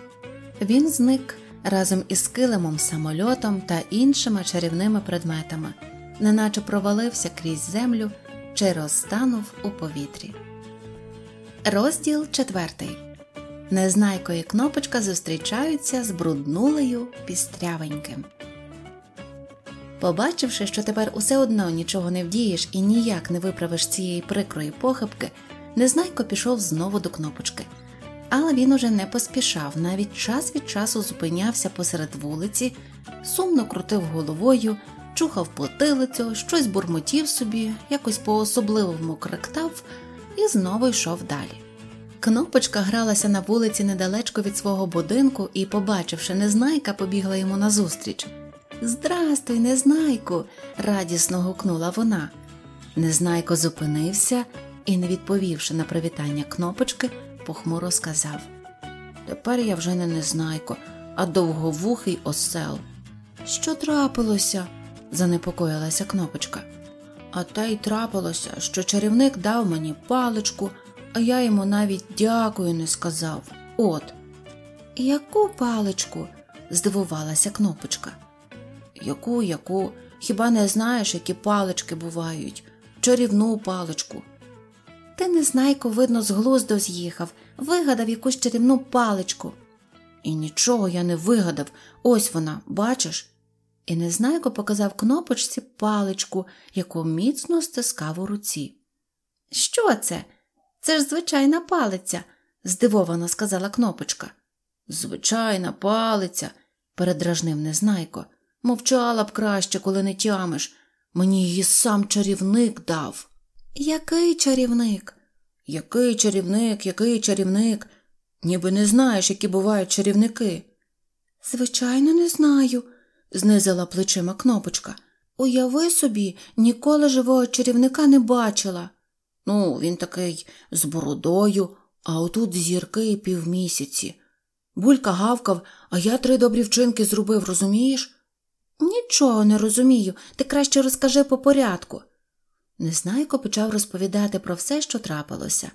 Він зник разом із килимом, самольотом та іншими чарівними предметами, неначе провалився крізь землю чи розтанув у повітрі. Розділ четвертий. Незнайко і кнопочка зустрічаються з бруднулею пістрявеньким. Побачивши, що тепер усе одно нічого не вдієш і ніяк не виправиш цієї прикрої похибки, Незнайко пішов знову до кнопочки. Але він уже не поспішав, навіть час від часу зупинявся посеред вулиці, сумно крутив головою, чухав потилицю, щось бурмотів собі, якось по особливому кректав і знову йшов далі. Кнопочка гралася на вулиці недалечко від свого будинку і, побачивши незнайка, побігла йому назустріч. Здрастуй, незнайку, радісно гукнула вона. Незнайко зупинився і, не відповівши на привітання кнопочки, похмуро сказав Тепер я вже не незнайко, а довговухий осел. Що трапилося? занепокоїлася кнопочка. А те й трапилося, що чарівник дав мені паличку, а я йому навіть дякую не сказав. От. Яку паличку? здивувалася кнопочка. Яку, яку? Хіба не знаєш, які палички бувають? Чарівну паличку. Ти незнайко, видно, з глузду з'їхав, вигадав якусь чарівну паличку. І нічого я не вигадав, ось вона, бачиш? І незнайко показав кнопочці паличку, яку міцно стискав у руці. Що це? Це ж звичайна палиця, здивовано сказала кнопочка. Звичайна палиця, передражнив незнайко. Мовчала б краще, коли не тямиш. Мені її сам чарівник дав. Який чарівник? Який чарівник, який чарівник? Ніби не знаєш, які бувають чарівники. Звичайно, не знаю, знизила плечима кнопочка. Уяви собі, ніколи живого чарівника не бачила. Ну, він такий з бородою, а отут зірки і півмісяці. Булька гавкав, а я три добрі вчинки зробив, розумієш? Нічого не розумію, ти краще розкажи по порядку. Незнайко почав розповідати про все, що трапилося.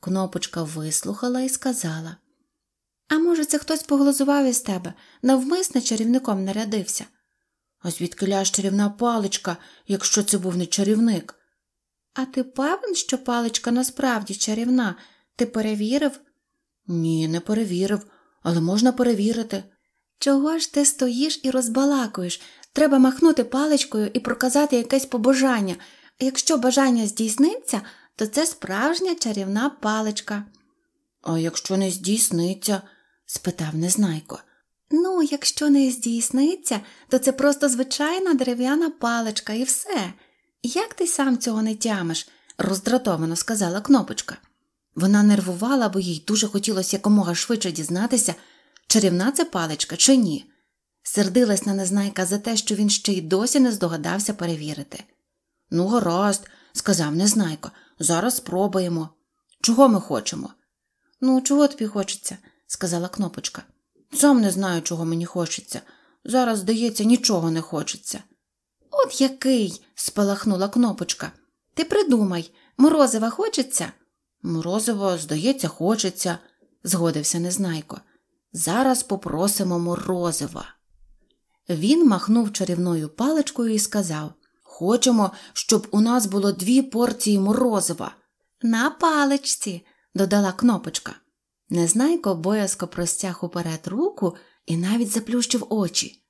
Кнопочка вислухала і сказала А може, це хтось поглузував із тебе, навмисне чарівником нарядився? А звідки ляж чарівна паличка, якщо це був не чарівник? А ти певен, що паличка насправді чарівна? Ти перевірив? Ні, не перевірив, але можна перевірити. Чого ж ти стоїш і розбалакуєш? Треба махнути паличкою і проказати якесь побажання. Якщо бажання здійсниться, то це справжня чарівна паличка. А якщо не здійсниться? Спитав незнайко. Ну, якщо не здійсниться, то це просто звичайна дерев'яна паличка і все. Як ти сам цього не тямиш? роздратовано сказала кнопочка. Вона нервувала, бо їй дуже хотілося якомога швидше дізнатися, чарівна це паличка чи ні. Сердилась на незнайка за те, що він ще й досі не здогадався перевірити. Ну, гаразд, сказав незнайко, зараз спробуємо. Чого ми хочемо? Ну, чого тобі хочеться? Сказала кнопочка. Сам не знаю, чого мені хочеться. Зараз, здається, нічого не хочеться. От який. спалахнула кнопочка. Ти придумай, морозива хочеться? Морозиво, здається, хочеться, згодився незнайко. Зараз попросимо морозива. Він махнув чарівною паличкою і сказав Хочемо, щоб у нас було дві порції морозива. На паличці, додала кнопочка. Незнайко боязко простяг уперед руку і навіть заплющив очі.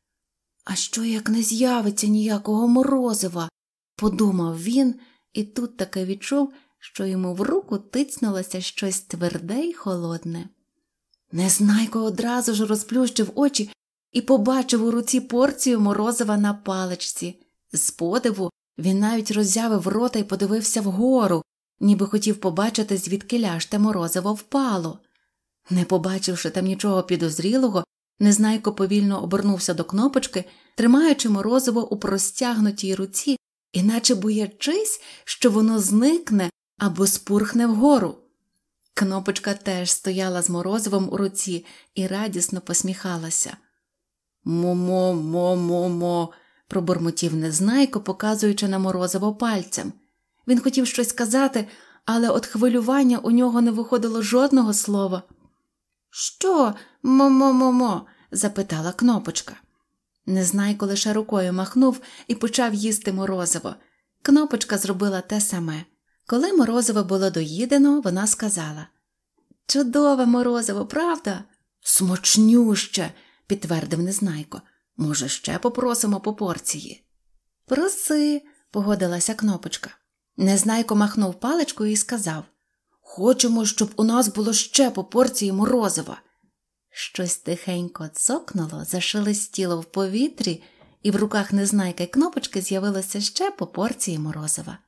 А що як не з'явиться ніякого морозива? подумав він і тут таки відчув, що йому в руку тицнулося щось тверде й холодне. Незнайко одразу ж розплющив очі і побачив у руці порцію морозива на паличці. З подиву він навіть роззявив рота і подивився вгору, ніби хотів побачити, звідки ляж те морозиво впало. Не побачивши там нічого підозрілого, Незнайко повільно обернувся до кнопочки, тримаючи морозиво у простягнутій руці, іначе боячись, що воно зникне або спурхне вгору. Кнопочка теж стояла з морозивом у руці і радісно посміхалася. Мо-мо, мо-мо-мо, пробурмотів незнайко, показуючи на морозиво пальцем. Він хотів щось сказати, але від хвилювання у нього не виходило жодного слова. Що, мо-мо-мо-мо? запитала кнопочка. Незнайко лише рукою махнув і почав їсти морозиво. Кнопочка зробила те саме. Коли морозиво було доїдено, вона сказала Чудове морозиво, правда? Смачнюще, підтвердив незнайко. Може, ще попросимо по порції. Проси, погодилася кнопочка. Незнайко махнув паличкою і сказав Хочемо, щоб у нас було ще по порції морозива. Щось тихенько цокнуло, зашелестіло в повітрі, і в руках незнайка й кнопочки з'явилося ще по порції морозива.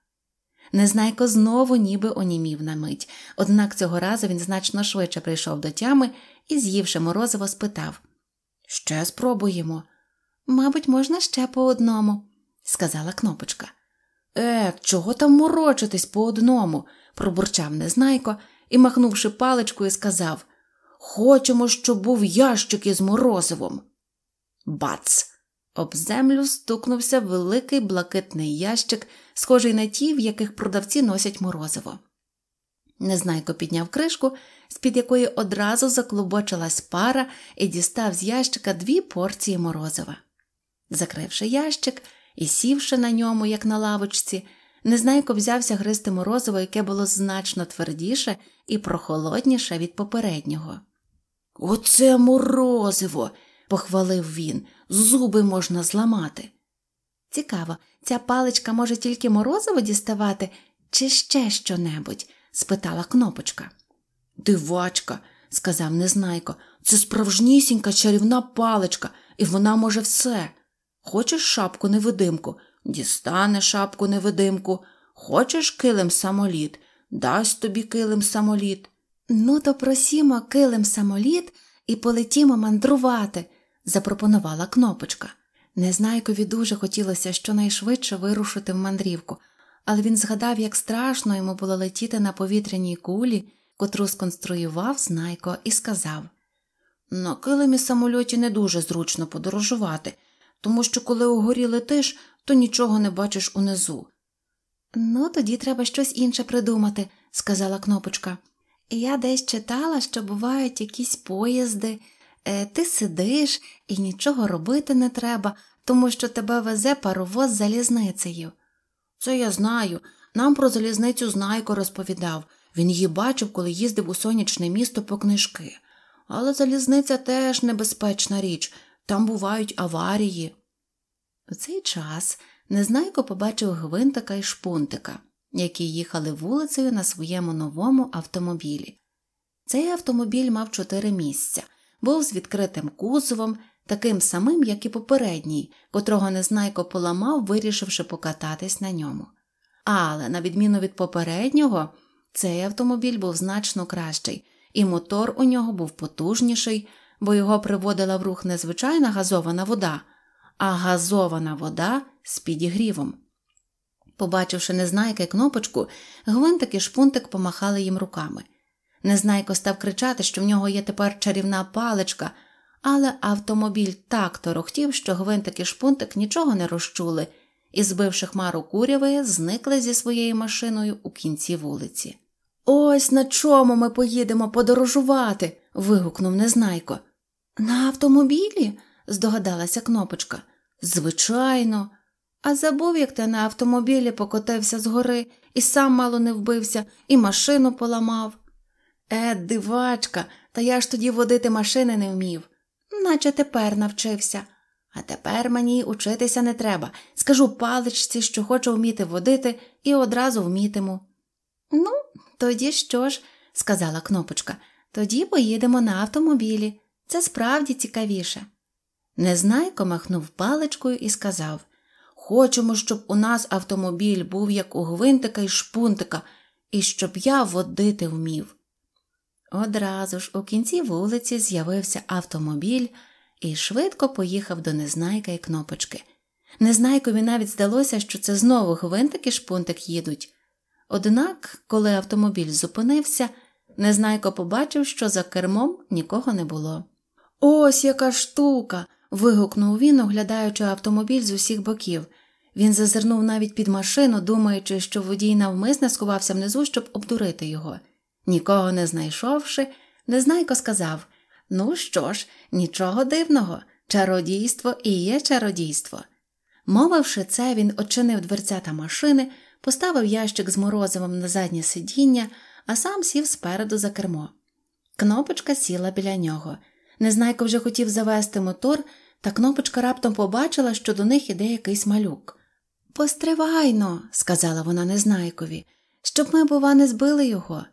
Незнайко знову ніби онімів на мить, однак цього разу він значно швидше прийшов до тями і, з'ївши морозиво, спитав Ще спробуємо. Мабуть, можна ще по одному, сказала кнопочка. Е, чого там морочитись по одному? пробурчав незнайко і, махнувши паличкою, сказав Хочемо, щоб був ящик із морозивом. Бац! Об землю стукнувся великий блакитний ящик, схожий на ті, в яких продавці носять морозиво. Незнайко підняв кришку, з-під якої одразу заклубочилась пара і дістав з ящика дві порції морозива. Закривши ящик і сівши на ньому, як на лавочці, Незнайко взявся гризти морозиво, яке було значно твердіше і прохолодніше від попереднього. Оце морозиво, похвалив він, зуби можна зламати. Цікаво, ця паличка може тільки морозиво діставати, чи ще що-небудь? спитала кнопочка. Дивачка, сказав незнайко, це справжнісінька чарівна паличка, і вона може все. Хочеш шапку невидимку? Дістане шапку невидимку. Хочеш килим самоліт? Дасть тобі килим самоліт. Ну, то просімо килим самоліт і полетімо мандрувати, запропонувала кнопочка. Незнайкові дуже хотілося щонайшвидше вирушити в мандрівку, але він згадав, як страшно йому було летіти на повітряній кулі, котру сконструював знайко, і сказав На килимі самольоті не дуже зручно подорожувати, тому що коли угорі летиш, то нічого не бачиш унизу. Ну, тоді треба щось інше придумати, сказала кнопочка. Я десь читала, що бувають якісь поїзди, е, ти сидиш і нічого робити не треба, тому що тебе везе паровоз з залізницею. Це я знаю. Нам про залізницю знайко розповідав. Він її бачив, коли їздив у сонячне місто по книжки. Але залізниця теж небезпечна річ, там бувають аварії. У цей час Незнайко побачив гвинтика і шпунтика, які їхали вулицею на своєму новому автомобілі. Цей автомобіль мав чотири місця, був з відкритим кузовом, таким самим, як і попередній, котрого Незнайко поламав, вирішивши покататись на ньому. Але, на відміну від попереднього, Цей автомобіль був значно кращий, і мотор у нього був потужніший, бо його приводила в рух не звичайна газована вода, а газована вода з підігрівом. Побачивши незнайка й кнопочку, гвинтик і шпунтик помахали їм руками. Незнайко став кричати, що в нього є тепер чарівна паличка, але автомобіль так торохтів, що гвинтик і шпунтик нічого не розчули, і, збивши хмару куряви, зникли зі своєю машиною у кінці вулиці. Ось на чому ми поїдемо подорожувати. вигукнув Незнайко. На автомобілі? здогадалася кнопочка. Звичайно. А забув, як ти на автомобілі покотився з гори і сам мало не вбився, і машину поламав. Е, дивачка, та я ж тоді водити машини не вмів, наче тепер навчився. А тепер мені учитися не треба. Скажу паличці, що хочу вміти водити, і одразу вмітиму. Ну, тоді що ж, сказала кнопочка, тоді поїдемо на автомобілі. Це справді цікавіше. Незнайко махнув паличкою і сказав Хочемо, щоб у нас автомобіль був як у гвинтика і шпунтика, і щоб я водити вмів. Одразу ж у кінці вулиці з'явився автомобіль і швидко поїхав до Незнайка і кнопочки. Незнайкові навіть здалося, що це знову гвинтик і шпунтик їдуть. Однак, коли автомобіль зупинився, Незнайко побачив, що за кермом нікого не було. Ось яка штука. вигукнув він, оглядаючи автомобіль з усіх боків. Він зазирнув навіть під машину, думаючи, що водій навмисне сховався внизу, щоб обдурити його. Нікого не знайшовши, Незнайко сказав Ну що ж, нічого дивного, чародійство і є чародійство. Мовивши це, він очинив дверцята машини, поставив ящик з морозивом на заднє сидіння, а сам сів спереду за кермо. Кнопочка сіла біля нього. Незнайко вже хотів завести мотор, та кнопочка раптом побачила, що до них іде якийсь малюк. Постривайно, сказала вона Незнайкові, щоб ми, бува, не збили його.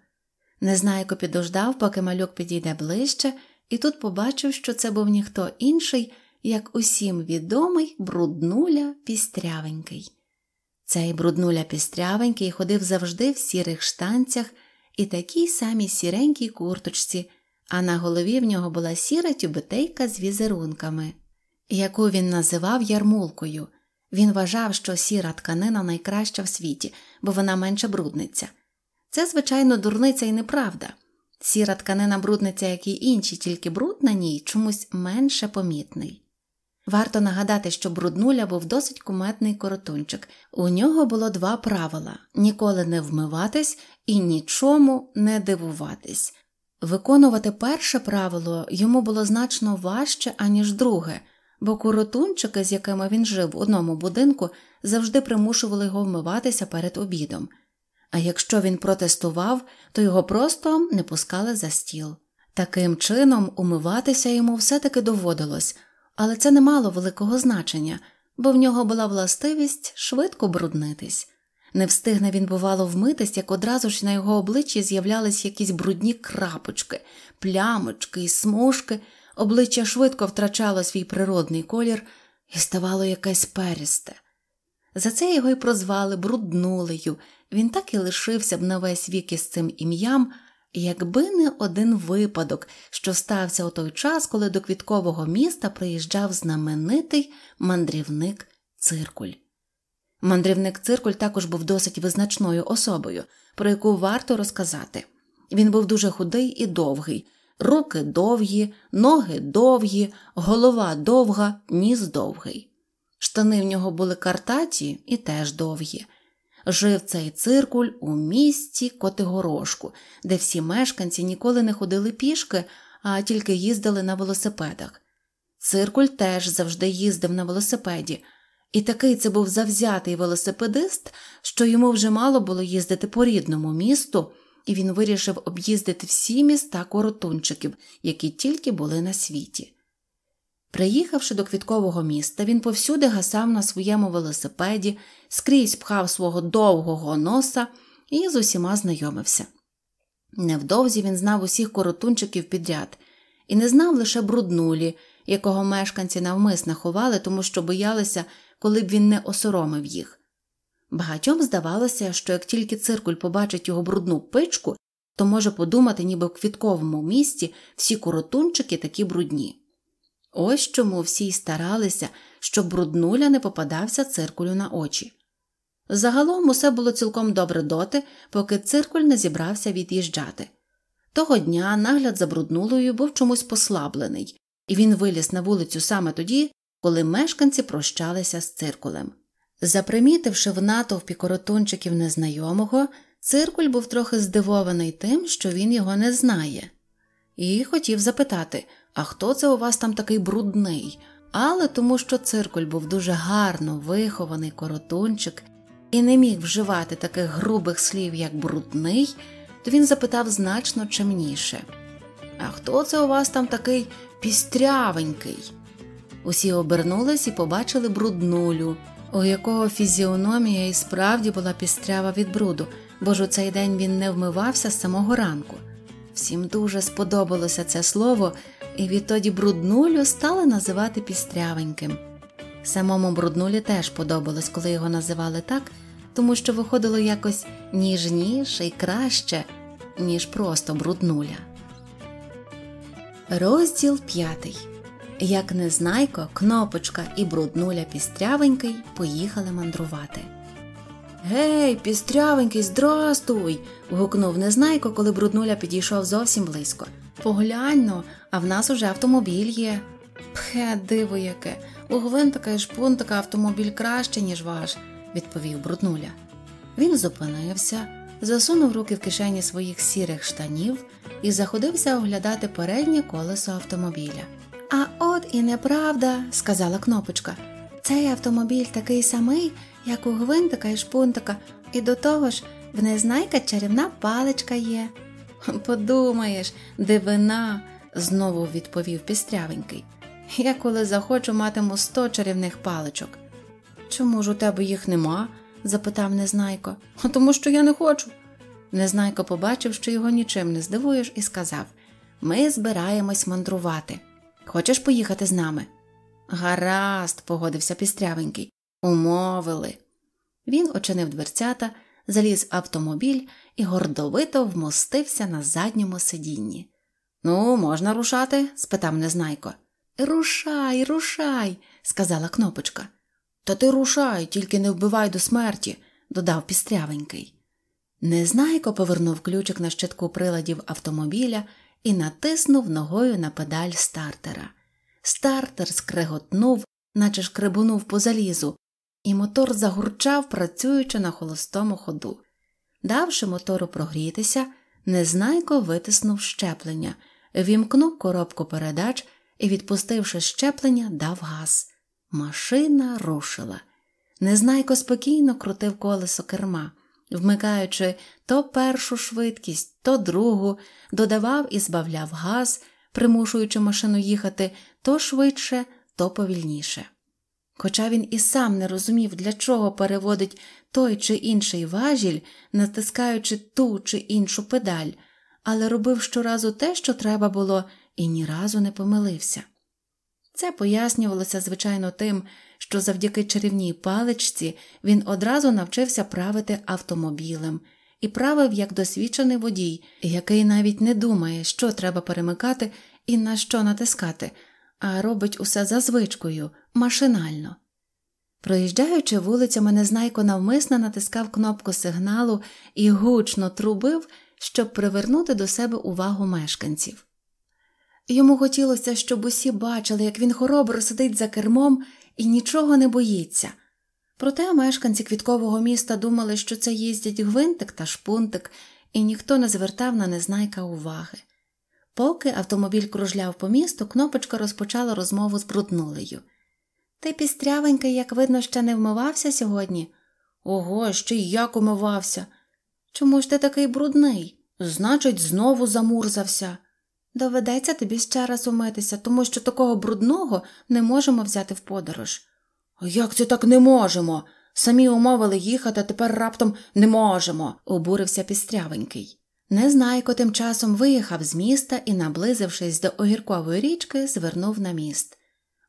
Незнайко підождав, поки малюк підійде ближче, і тут побачив, що це був ніхто інший, як усім відомий бруднуля пістрявенький. Цей бруднуля пістрявенький ходив завжди в сірих штанцях і такій самій сіренькій курточці, а на голові в нього була сіра тюбетейка з візерунками, яку він називав ярмулкою. Він вважав, що сіра тканина найкраща в світі, бо вона менше брудниця. Це, звичайно, дурниця і неправда. Сіра тканина брудниця, як і інші, тільки бруд на ній чомусь менше помітний. Варто нагадати, що бруднуля був досить куметний коротунчик. У нього було два правила ніколи не вмиватись і нічому не дивуватись. Виконувати перше правило йому було значно важче, аніж друге, бо коротунчики, з якими він жив в одному будинку, завжди примушували його вмиватися перед обідом. А якщо він протестував, то його просто не пускали за стіл. Таким чином, умиватися йому все-таки доводилось, але це не мало великого значення, бо в нього була властивість швидко бруднитись. Не встигне він, бувало, вмитись, як одразу ж на його обличчі з'являлись якісь брудні крапочки, плямочки і смужки, обличчя швидко втрачало свій природний колір і ставало якесь перісте. За це його й прозвали бруднулею, він так і лишився б на весь вік із цим ім'ям, якби не один випадок, що стався у той час, коли до квіткового міста приїжджав знаменитий мандрівник циркуль. Мандрівник циркуль також був досить визначною особою, про яку варто розказати. Він був дуже худий і довгий, руки довгі, ноги довгі, голова довга, ніс довгий. Штани в нього були картаті і теж довгі. Жив цей циркуль у місті Котигорошку, де всі мешканці ніколи не ходили пішки, а тільки їздили на велосипедах. Циркуль теж завжди їздив на велосипеді, і такий це був завзятий велосипедист, що йому вже мало було їздити по рідному місту, і він вирішив об'їздити всі міста коротунчиків, які тільки були на світі. Приїхавши до квіткового міста, він повсюди гасав на своєму велосипеді, скрізь пхав свого довгого носа і з усіма знайомився. Невдовзі він знав усіх коротунчиків підряд і не знав лише бруднулі, якого мешканці навмисно ховали, тому що боялися, коли б він не осоромив їх. Багатьом здавалося, що як тільки циркуль побачить його брудну пичку, то може подумати, ніби в квітковому місті всі коротунчики такі брудні. Ось чому всі й старалися, щоб бруднуля не попадався циркулю на очі. Загалом усе було цілком добре доти, поки циркуль не зібрався від'їжджати. Того дня нагляд за бруднулою був чомусь послаблений, і він виліз на вулицю саме тоді, коли мешканці прощалися з циркулем. Запримітивши в натовпі коротунчиків незнайомого, циркуль був трохи здивований тим, що він його не знає, і хотів запитати а хто це у вас там такий брудний? Але тому, що циркуль був дуже гарно вихований коротунчик і не міг вживати таких грубих слів, як брудний, то він запитав значно чимніше А хто це у вас там такий пістрявенький? Усі обернулись і побачили бруднулю, у якого фізіономія і справді була пістрява від бруду, бо ж у цей день він не вмивався з самого ранку. Всім дуже сподобалося це слово, і відтоді бруднулю стали називати пістрявеньким. Самому бруднулі теж подобалось, коли його називали так, тому що виходило якось ніжніше і краще, ніж просто бруднуля. Розділ п'ятий Як Незнайко, Кнопочка і бруднуля пістрявенький поїхали мандрувати. Гей, пістрявенький, здрастуй. гукнув Незнайко, коли бруднуля підійшов зовсім близько. Погляньно, а в нас уже автомобіль є. Пхе, диво яке, у гвинтика і шпунтика автомобіль краще, ніж ваш, відповів бруднуля. Він зупинився, засунув руки в кишені своїх сірих штанів і заходився оглядати переднє колесо автомобіля. А от і неправда, сказала кнопочка. Цей автомобіль такий самий, як у гвинтика і шпунтика, і до того ж в незнайка чарівна паличка є. [LAUGHS] Подумаєш, дивина, знову відповів пістрявенький. Я коли захочу, матиму сто чарівних паличок. Чому ж у тебе їх нема? запитав Незнайко. «А Тому що я не хочу. Незнайко побачив, що його нічим не здивуєш, і сказав Ми збираємось мандрувати. Хочеш поїхати з нами? Гаразд, погодився пістрявенький. Умовили. Він очинив дверцята, заліз автомобіль і гордовито вмостився на задньому сидінні. Ну, можна рушати? спитав Незнайко. Рушай, рушай, сказала кнопочка. Та ти рушай, тільки не вбивай до смерті, додав пістрявенький. Незнайко повернув ключик на щитку приладів автомобіля і натиснув ногою на педаль стартера. Стартер скреготнув, наче шкребунув по залізу, і мотор загурчав, працюючи на холостому ходу. Давши мотору прогрітися, Незнайко витиснув щеплення, вімкнув коробку передач і, відпустивши щеплення, дав газ. Машина рушила. Незнайко спокійно крутив колесо керма, вмикаючи то першу швидкість, то другу, додавав і збавляв газ, примушуючи машину їхати то швидше, то повільніше. Хоча він і сам не розумів, для чого переводить той чи інший важіль, натискаючи ту чи іншу педаль, але робив щоразу те, що треба було, і ні разу не помилився. Це пояснювалося, звичайно, тим, що завдяки чарівній паличці він одразу навчився правити автомобілем і правив як досвідчений водій, який навіть не думає, що треба перемикати і на що натискати, а робить усе за звичкою, машинально. Проїжджаючи вулицями, Незнайко навмисно натискав кнопку сигналу і гучно трубив, щоб привернути до себе увагу мешканців. Йому хотілося, щоб усі бачили, як він хоробро сидить за кермом і нічого не боїться. Проте мешканці квіткового міста думали, що це їздять гвинтик та шпунтик, і ніхто не звертав на незнайка уваги. Поки автомобіль кружляв по місту, кнопочка розпочала розмову з бруднулею. Ти пістрявенький, як видно, ще не вмивався сьогодні. Ого, ще й як умивався. Чому ж ти такий брудний? Значить, знову замурзався. Доведеться тобі ще раз умитися, тому що такого брудного не можемо взяти в подорож. Як це так не можемо? Самі умовили їхати, а тепер раптом не можемо, обурився пістрявенький. Незнайко тим часом виїхав з міста і, наблизившись до огіркової річки, звернув на міст.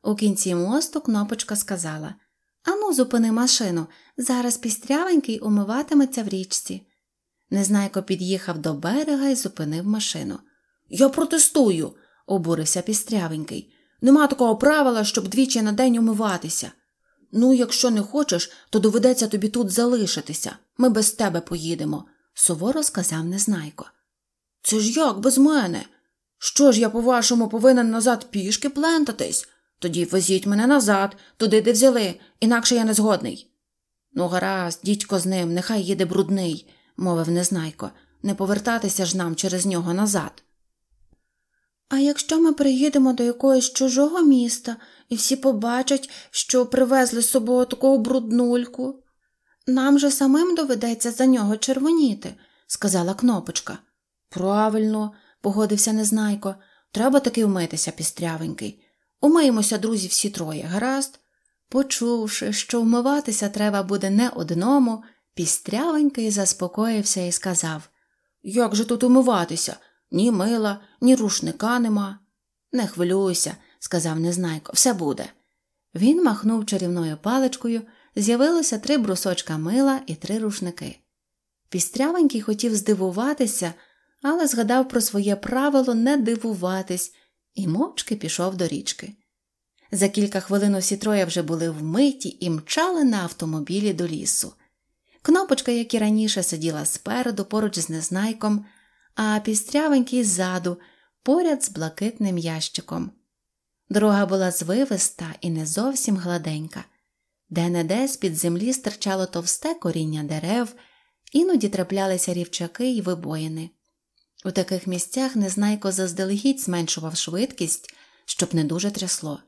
У кінці мосту кнопочка сказала Ану, зупини машину. Зараз пістрявенький умиватиметься в річці. Незнайко під'їхав до берега і зупинив машину. Я протестую, обурився пістрявенький. Нема такого правила, щоб двічі на день умиватися. Ну, якщо не хочеш, то доведеться тобі тут залишитися. Ми без тебе поїдемо, суворо сказав Незнайко. Це ж як без мене? Що ж я, по вашому, повинен назад пішки плентатись? Тоді везіть мене назад, туди, де взяли, інакше я не згодний. Ну, гаразд, дідько з ним, нехай їде брудний, мовив Незнайко, не повертатися ж нам через нього назад. А якщо ми приїдемо до якогось чужого міста і всі побачать, що привезли з собою такого бруднульку, нам же самим доведеться за нього червоніти, сказала кнопочка. Правильно, погодився Незнайко, треба таки вмитися, пістрявенький. Умиємося, друзі, всі троє, гаразд. Почувши, що вмиватися треба буде не одному, пістрявенький заспокоївся і сказав Як же тут умиватися? Ні мила, ні рушника нема. Не хвилюйся, сказав Незнайко, все буде. Він махнув чарівною паличкою, з'явилося три брусочка мила і три рушники. Пістрявенький хотів здивуватися, але згадав про своє правило не дивуватись і мовчки пішов до річки. За кілька хвилин усі троє вже були вмиті і мчали на автомобілі до лісу. Кнопочка, як і раніше, сиділа спереду, поруч з незнайком, а пістрявенький ззаду, поряд з блакитним ящиком. Дорога була звивиста і не зовсім гладенька, де не де з під землі стирчало товсте коріння дерев, іноді траплялися рівчаки й вибоїни. У таких місцях незнайко заздалегідь зменшував швидкість, щоб не дуже трясло.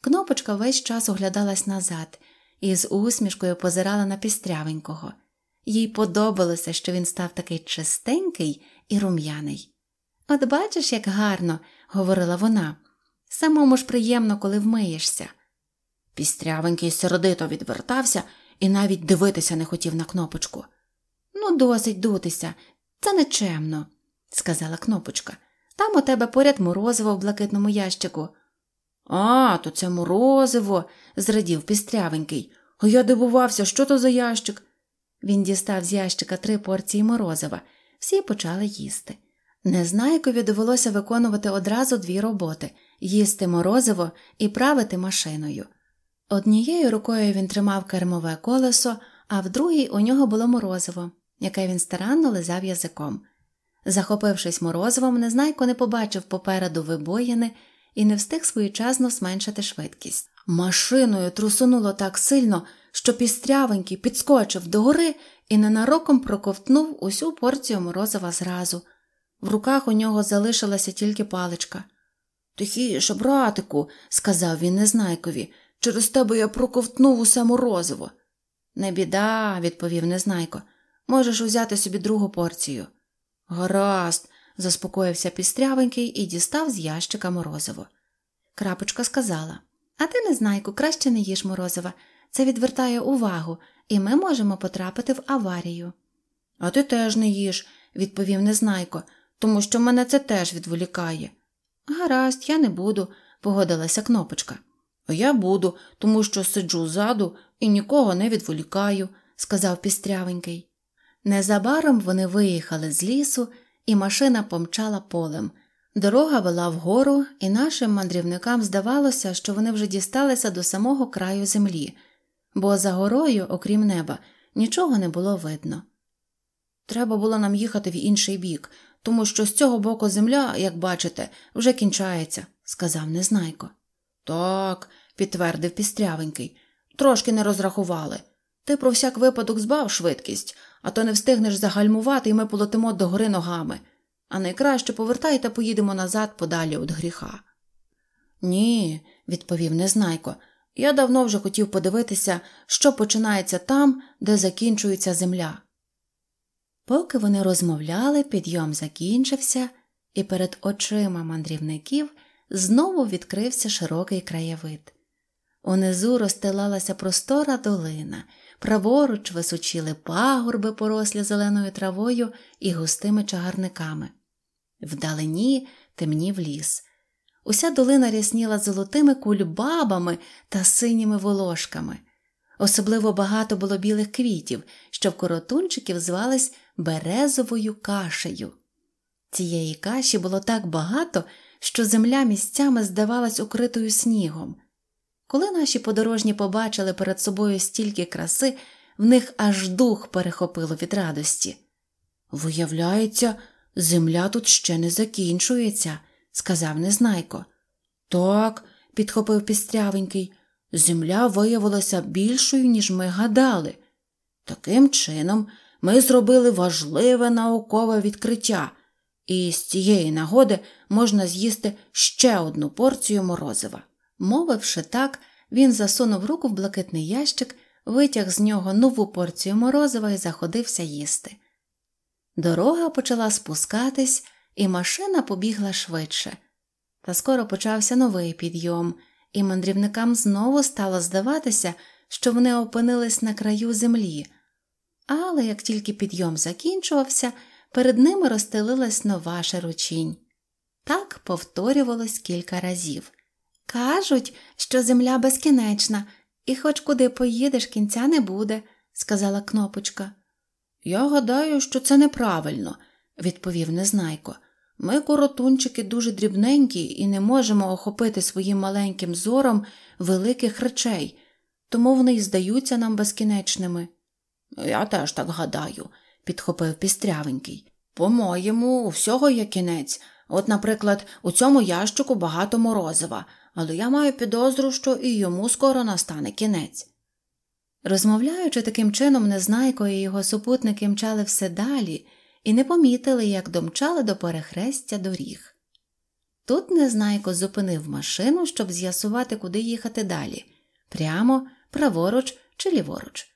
Кнопочка весь час оглядалась назад і з усмішкою позирала на пістрявенького. Їй подобалося, що він став такий чистенький і рум'яний. От бачиш, як гарно, говорила вона, самому ж приємно, коли вмиєшся. Пістрявенький сердито відвертався і навіть дивитися не хотів на кнопочку. Ну, досить дутися, це нечемно, сказала кнопочка. Там у тебе поряд морозиво в блакитному ящику. А, то це морозиво, зрадів пістрявенький. А я дивувався, що то за ящик. Він дістав з ящика три порції морозива, всі почали їсти. Незнайкові довелося виконувати одразу дві роботи їсти морозиво і правити машиною. Однією рукою він тримав кермове колесо, а в другій у нього було морозиво, яке він старанно лизав язиком. Захопившись морозивом, Незнайко не побачив попереду вибоїни і не встиг своєчасно зменшити швидкість. Машиною трусунуло так сильно, що пістрявенький підскочив догори і ненароком проковтнув усю порцію морозива зразу. В руках у нього залишилася тільки паличка. Тихіше, братику, сказав він Незнайкові, через тебе я проковтнув усе морозиво. Не біда, відповів Незнайко. Можеш узяти собі другу порцію. Гаразд, заспокоївся пістрявенький і дістав з ящика морозиво. Крапочка сказала А ти, Незнайку, краще не їж морозива. Це відвертає увагу, і ми можемо потрапити в аварію. А ти теж не їж, відповів Незнайко, тому що мене це теж відволікає. Гаразд, я не буду, погодилася кнопочка. А я буду, тому що сиджу ззаду і нікого не відволікаю, сказав пістрявенький. Незабаром вони виїхали з лісу, і машина помчала полем. Дорога вела вгору, і нашим мандрівникам здавалося, що вони вже дісталися до самого краю землі, бо за горою, окрім неба, нічого не було видно. Треба було нам їхати в інший бік, тому що з цього боку земля, як бачите, вже кінчається, сказав Незнайко. Так, підтвердив пістрявенький, трошки не розрахували. Ти про всяк випадок збав швидкість, а то не встигнеш загальмувати, і ми полетимо до гори ногами. А найкраще повертай та поїдемо назад подалі від гріха. Ні, відповів Незнайко. Я давно вже хотів подивитися, що починається там, де закінчується земля. Поки вони розмовляли, підйом закінчився, і перед очима мандрівників знову відкрився широкий краєвид. Унизу розстилалася простора долина, праворуч височили пагорби, порослі зеленою травою і густими чагарниками. Вдалині темнів ліс. Уся долина рясніла золотими кульбабами та синіми волошками. Особливо багато було білих квітів, що в коротунчиків звались березовою кашею. Цієї каші було так багато, що земля місцями здавалась укритою снігом. Коли наші подорожні побачили перед собою стільки краси, в них аж дух перехопило від радості. Виявляється, земля тут ще не закінчується, сказав Незнайко. Так, підхопив пістрявенький, земля виявилася більшою, ніж ми гадали. Таким чином, ми зробили важливе наукове відкриття, і з цієї нагоди можна з'їсти ще одну порцію морозива. Мовивши так, він засунув руку в блакитний ящик, витяг з нього нову порцію морозива і заходився їсти. Дорога почала спускатись, і машина побігла швидше. Та скоро почався новий підйом, і мандрівникам знову стало здаватися, що вони опинились на краю землі. Але як тільки підйом закінчувався, перед ними розстелилась нова широчінь. Так повторювалось кілька разів. Кажуть, що земля безкінечна, і хоч куди поїдеш, кінця не буде, сказала кнопочка. Я гадаю, що це неправильно, відповів Незнайко. Ми, коротунчики, дуже дрібненькі і не можемо охопити своїм маленьким зором великих речей, тому вони й здаються нам безкінечними. Я теж так гадаю, підхопив пістрявенький. По-моєму, у всього є кінець. От, наприклад, у цьому ящику багато морозива, але я маю підозру, що і йому скоро настане кінець. Розмовляючи таким чином, Незнайко і його супутники мчали все далі і не помітили, як домчали до перехрестя доріг. Тут Незнайко зупинив машину, щоб з'ясувати, куди їхати далі прямо, праворуч чи ліворуч.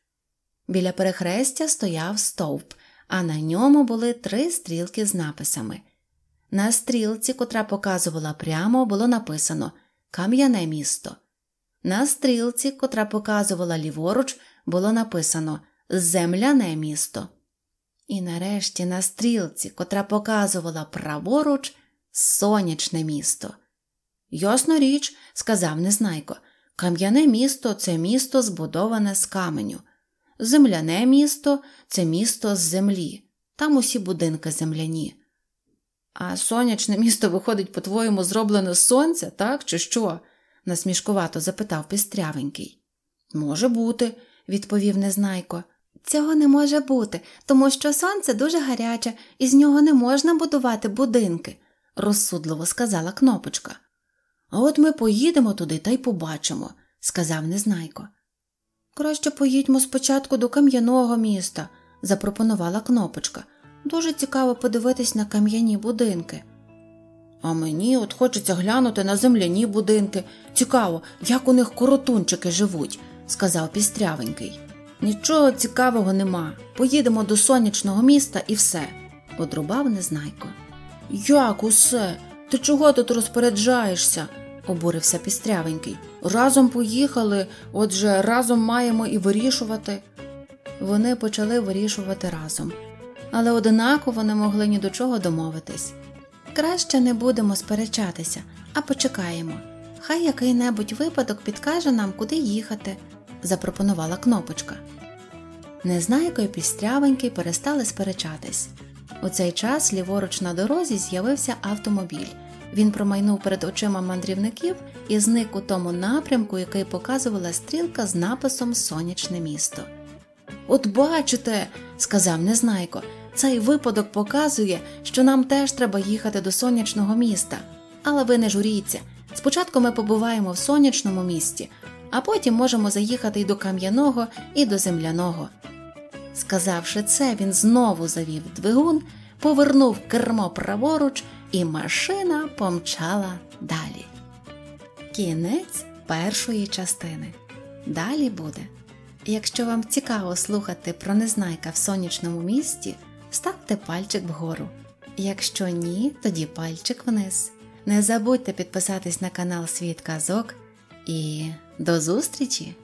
Біля перехрестя стояв стовп, а на ньому були три стрілки з написами. На стрілці, котра показувала прямо, було написано Кам'яне місто. На стрілці, котра показувала ліворуч, було написано Земляне місто. І нарешті на стрілці, котра показувала праворуч, сонячне місто. Ясна річ, сказав Незнайко, кам'яне місто це місто збудоване з каменю. Земляне місто це місто з землі, там усі будинки земляні. А сонячне місто виходить, по-твоєму, зроблене з сонця, так, чи що? насмішкувато запитав пістрявенький. Може бути, відповів Незнайко. Цього не може бути, тому що сонце дуже гаряче, і з нього не можна будувати будинки, розсудливо сказала кнопочка. А от ми поїдемо туди та й побачимо, сказав Незнайко. Краще поїдьмо спочатку до кам'яного міста, запропонувала кнопочка. Дуже цікаво подивитись на кам'яні будинки. А мені от хочеться глянути на земляні будинки. Цікаво, як у них коротунчики живуть, сказав пістрявенький. Нічого цікавого нема. Поїдемо до сонячного міста і все, одрубав Незнайко. Як усе? Ти чого тут розпоряджаєшся? обурився пістрявенький. Разом поїхали, отже, разом маємо і вирішувати. Вони почали вирішувати разом, але одинаково не могли ні до чого домовитись. Краще не будемо сперечатися, а почекаємо. Хай який небудь випадок підкаже нам, куди їхати, запропонувала кнопочка. Незнайко і пістрявенький перестали сперечатись. У цей час ліворуч на дорозі з'явився автомобіль. Він промайнув перед очима мандрівників і зник у тому напрямку, який показувала стрілка з написом Сонячне місто. От бачите, сказав Незнайко, цей випадок показує, що нам теж треба їхати до сонячного міста. Але ви не журіться. Спочатку ми побуваємо в сонячному місті, а потім можемо заїхати і до кам'яного, і до земляного. Сказавши це, він знову завів двигун, повернув кермо праворуч, і машина помчала далі. Кінець першої частини. Далі буде. Якщо вам цікаво слухати про незнайка в сонячному місті, ставте пальчик вгору. Якщо ні, тоді пальчик вниз. Не забудьте підписатись на канал Світ Казок і до зустрічі!